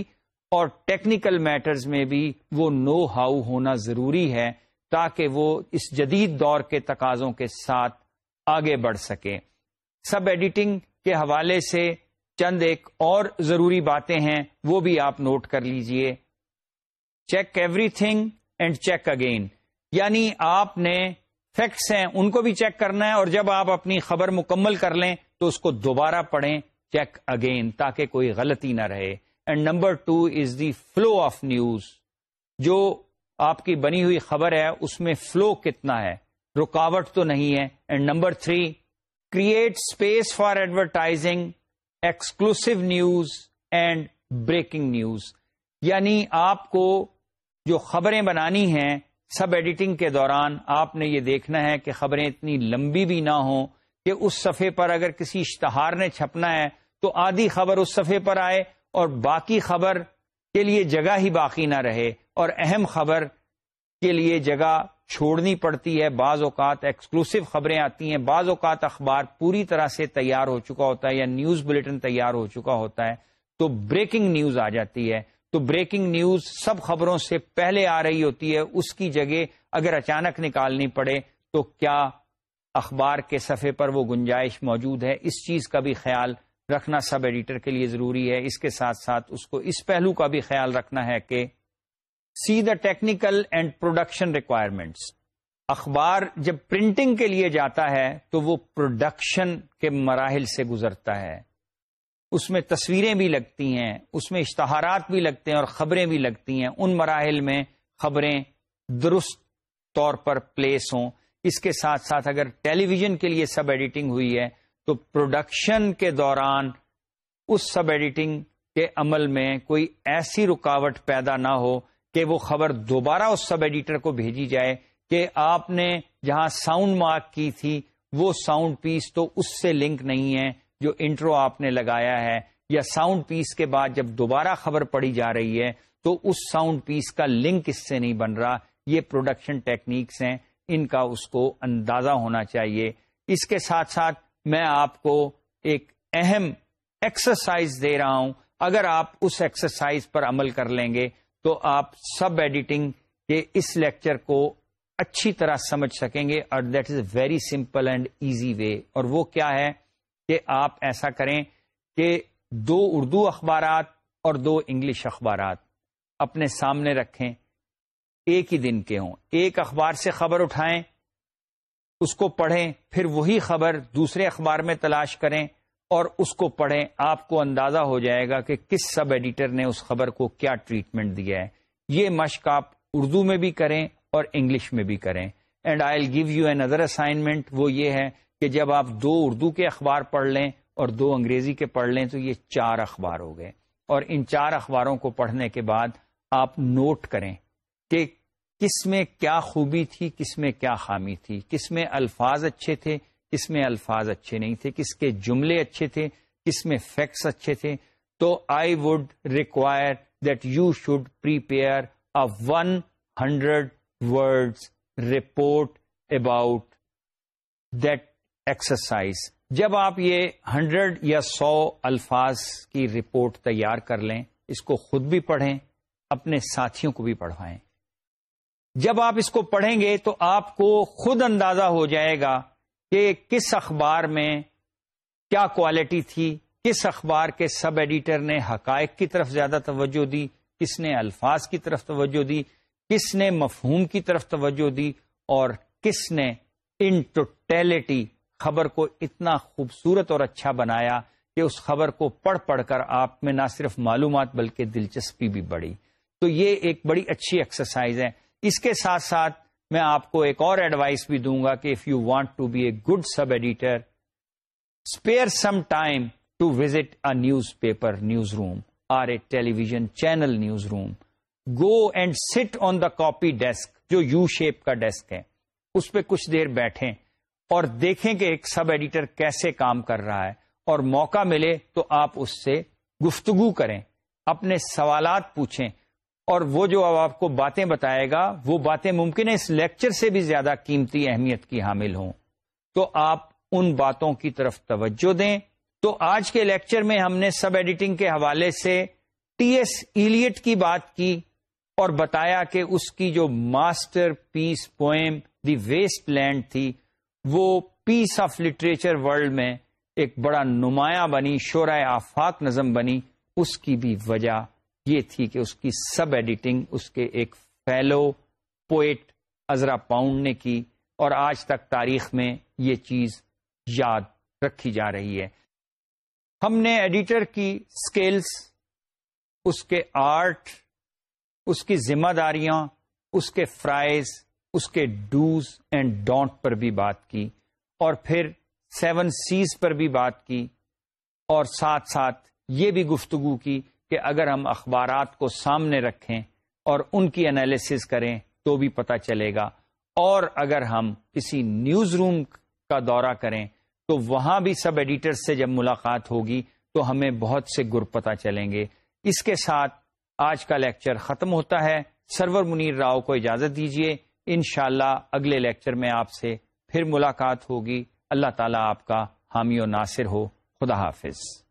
اور ٹیکنیکل میٹرز میں بھی وہ نو ہاؤ ہونا ضروری ہے تاکہ وہ اس جدید دور کے تقاضوں کے ساتھ آگے بڑھ سکے۔ سب ایڈیٹنگ کے حوالے سے چند ایک اور ضروری باتیں ہیں، وہ بھی آپ نوٹ کر لیجیے۔ Check everything and check again یعنی آپ نے فیکٹس ہیں، ان کو بھی چیک کرنا ہے اور جب آپ اپنی خبر مکمل کر لیں تو اس کو دوبارہ پڑھیں چیک اگین تاکہ کوئی غلطی نہ رہے۔ And number two is the flow of news جو آپ کی بنی ہوئی خبر ہے، اس میں فلو کتنا ہے؟ رکاوٹ تو نہیں ہے۔ And number three create space for advertising exclusive news and breaking news یعنی آپ کو جو خبریں بنانی ہیں سب ایڈیٹنگ کے دوران آپ نے یہ دیکھنا ہے کہ خبریں اتنی لمبی بھی نہ ہوں کہ اس صفحے پر اگر کسی اشتہار نے چھپنا ہے تو آدھی خبر اس صفحے پر آئے اور باقی خبر کے لیے جگہ ہی باقی نہ رہے اور اہم خبر کے لیے جگہ چھوڑنی پڑتی ہے۔ بعض اوقات ایکسکلوسو خبریں آتی ہیں۔ بعض اوقات اخبار پوری طرح سے تیار ہو چکا ہوتا ہے یا نیوز بلٹن تیار ہو چکا ہوتا ہے تو بریکنگ نیوز آ جاتی ہے۔ تو بریکنگ نیوز سب خبروں سے پہلے آ رہی ہوتی ہے، اس کی جگہ اگر اچانک نکالنی پڑے تو کیا اخبار کے صفحے پر وہ گنجائش موجود ہے؟ اس چیز کا بھی خیال رکھنا سب ایڈیٹر کے لیے ضروری ہے۔ اس کے ساتھ ساتھ اس کو اس پہلو کا بھی خیال رکھنا ہے کہ see the technical and production requirements اخبار جب پرنٹنگ کے لیے جاتا ہے تو وہ پروڈکشن کے مراحل سے گزرتا ہے۔ اس میں تصویریں بھی لگتی ہیں، اس میں اشتہارات بھی لگتے ہیں اور خبریں بھی لگتی ہیں۔ ان مراحل میں خبریں درست طور پر پلیس ہوں۔ اس کے ساتھ ساتھ اگر ٹیلی ویژن کے لیے سب ایڈیٹنگ ہوئی ہے، تو پروڈکشن کے دوران اس سب ایڈیٹنگ کے عمل میں کوئی ایسی رکاوٹ پیدا نہ ہو کہ وہ خبر دوبارہ اس سب ایڈیٹر کو بھیجی جائے کہ آپ نے جہاں ساؤنڈ مارک کی تھی، وہ ساؤنڈ پیس تو اس سے لنک نہیں ہے۔ جو انٹرو آپ نے لگایا ہے یا ساؤنڈ پیس کے بعد جب دوبارہ خبر پڑی جا رہی ہے تو اس ساؤنڈ پیس کا لنک اس سے نہیں بن رہا۔ یہ پروڈکشن ٹیکنیکس ہیں۔ ان کا اس کو اندازہ ہونا چاہیے۔ اس کے ساتھ ساتھ میں آپ کو ایک اہم ایکسرسائز دے رہا ہوں۔ اگر آپ اس ایکسرسائز پر عمل کر لیں گے تو آپ سب ایڈیٹنگ کے اس لیکچر کو اچھی طرح سمجھ سکیں گے اور that is a very simple and easy way اور وہ کیا ہے؟ کہ آپ ایسا کریں کہ دو اردو اخبارات اور دو انگلش اخبارات اپنے سامنے رکھیں، ایک ہی دن کے ہوں۔ ایک اخبار سے خبر اٹھائیں، اس کو پڑھیں، پھر وہی خبر دوسرے اخبار میں تلاش کریں اور اس کو پڑھیں۔ آپ کو اندازہ ہو جائے گا کہ کس سب ایڈیٹر نے اس خبر کو کیا ٹریٹمنٹ دیا ہے۔ یہ مشق آپ اردو میں بھی کریں اور انگلش میں بھی کریں۔ And I give you another assignment. وہ یہ ہے کہ جب آپ دو اردو کے اخبار پڑھ لیں اور دو انگریزی کے پڑھ لیں تو یہ چار اخبار ہو گئے۔ اور ان چار اخباروں کو پڑھنے کے بعد آپ نوٹ کریں کہ کس میں کیا خوبی تھی، کس میں کیا خامی تھی۔ کس میں الفاظ اچھے تھے، کس میں الفاظ اچھے نہیں تھے۔ کس کے جملے اچھے تھے، کس میں فیکٹس اچھے تھے۔ تو I would require that you should prepare one hundred words report about that exercise جب آپ یہ ہنڈریڈ یا سو الفاظ کی رپورٹ تیار کر لیں، اس کو خود بھی پڑھیں، اپنے ساتھیوں کو بھی پڑھوائیں۔ جب آپ اس کو پڑھیں گے تو آپ کو خود اندازہ ہو جائے گا کہ کس اخبار میں کیا کوالٹی تھی، کس اخبار کے سب ایڈیٹر نے حقائق کی طرف زیادہ توجہ دی، کس نے الفاظ کی طرف توجہ دی، کس نے مفہوم کی طرف توجہ دی، اور کس نے ان ٹوٹیلٹی خبر کو اتنا خوبصورت اور اچھا بنایا کہ اس خبر کو پڑھ پڑھ کر آپ میں نہ صرف معلومات بلکہ دلچسپی بھی بڑھی۔ تو یہ ایک بڑی اچھی ایکسرسائز ہے۔ اس کے ساتھ ساتھ میں آپ کو ایک اور ایڈوائس بھی دوں گا کہ if you want to be a good sub editor spare some time to visit a newspaper newsroom or a television channel newsroom go and sit on the copy desk جو یو شیپ کا desk ہے۔ اس پہ کچھ دیر بیٹھیں۔ اور دیکھیں کہ ایک سب ایڈیٹر کیسے کام کر رہا ہے اور موقع ملے تو آپ اس سے گفتگو کریں، اپنے سوالات پوچھیں اور وہ جو اب آپ کو باتیں بتائے گا، وہ باتیں ممکن ہے اس لیکچر سے بھی زیادہ قیمتی اہمیت کی حامل ہوں۔ تو آپ ان باتوں کی طرف توجہ دیں۔ تو آج کے لیکچر میں ہم نے سب ایڈیٹنگ کے حوالے سے ٹی ایس ایلیٹ کی بات کی اور بتایا کہ اس کی جو masterpiece poem the waste land تھی وہ پیس آف لٹریچر ورلڈ میں ایک بڑا نمایاں بنی شورہ آفاق نظم بنی۔ اس کی بھی وجہ یہ تھی کہ اس کی سب ایڈیٹنگ اس کے ایک فیلو پوئٹ ازرا پاؤنڈ نے کی۔ اور آج تک تاریخ میں یہ چیز یاد رکھی جا رہی ہے۔ ہم نے ایڈیٹر کی سکلز اس کے آرٹ اس کی ذمہ داریاں، اس کے فرائز اس کے ڈوز اینڈ ڈونٹ پر بھی بات کی اور پھر سیون سیز پر بھی بات کی اور ساتھ ساتھ یہ بھی گفتگو کی کہ اگر ہم اخبارات کو سامنے رکھیں اور ان کی انالیسز کریں تو بھی پتہ چلے گا اور اگر ہم کسی نیوز روم کا دورہ کریں تو وہاں بھی سب ایڈیٹر سے جب ملاقات ہوگی تو ہمیں بہت سے گر پتہ چلیں گے۔ اس کے ساتھ آج کا لیکچر ختم ہوتا ہے۔ سرور منیر راؤ کو اجازت دیجیے انشاءاللہ اگلے لیکچر میں آپ سے پھر ملاقات ہوگی۔ اللہ تعالیٰ آپ کا حامی و ناصر ہو۔ خدا حافظ۔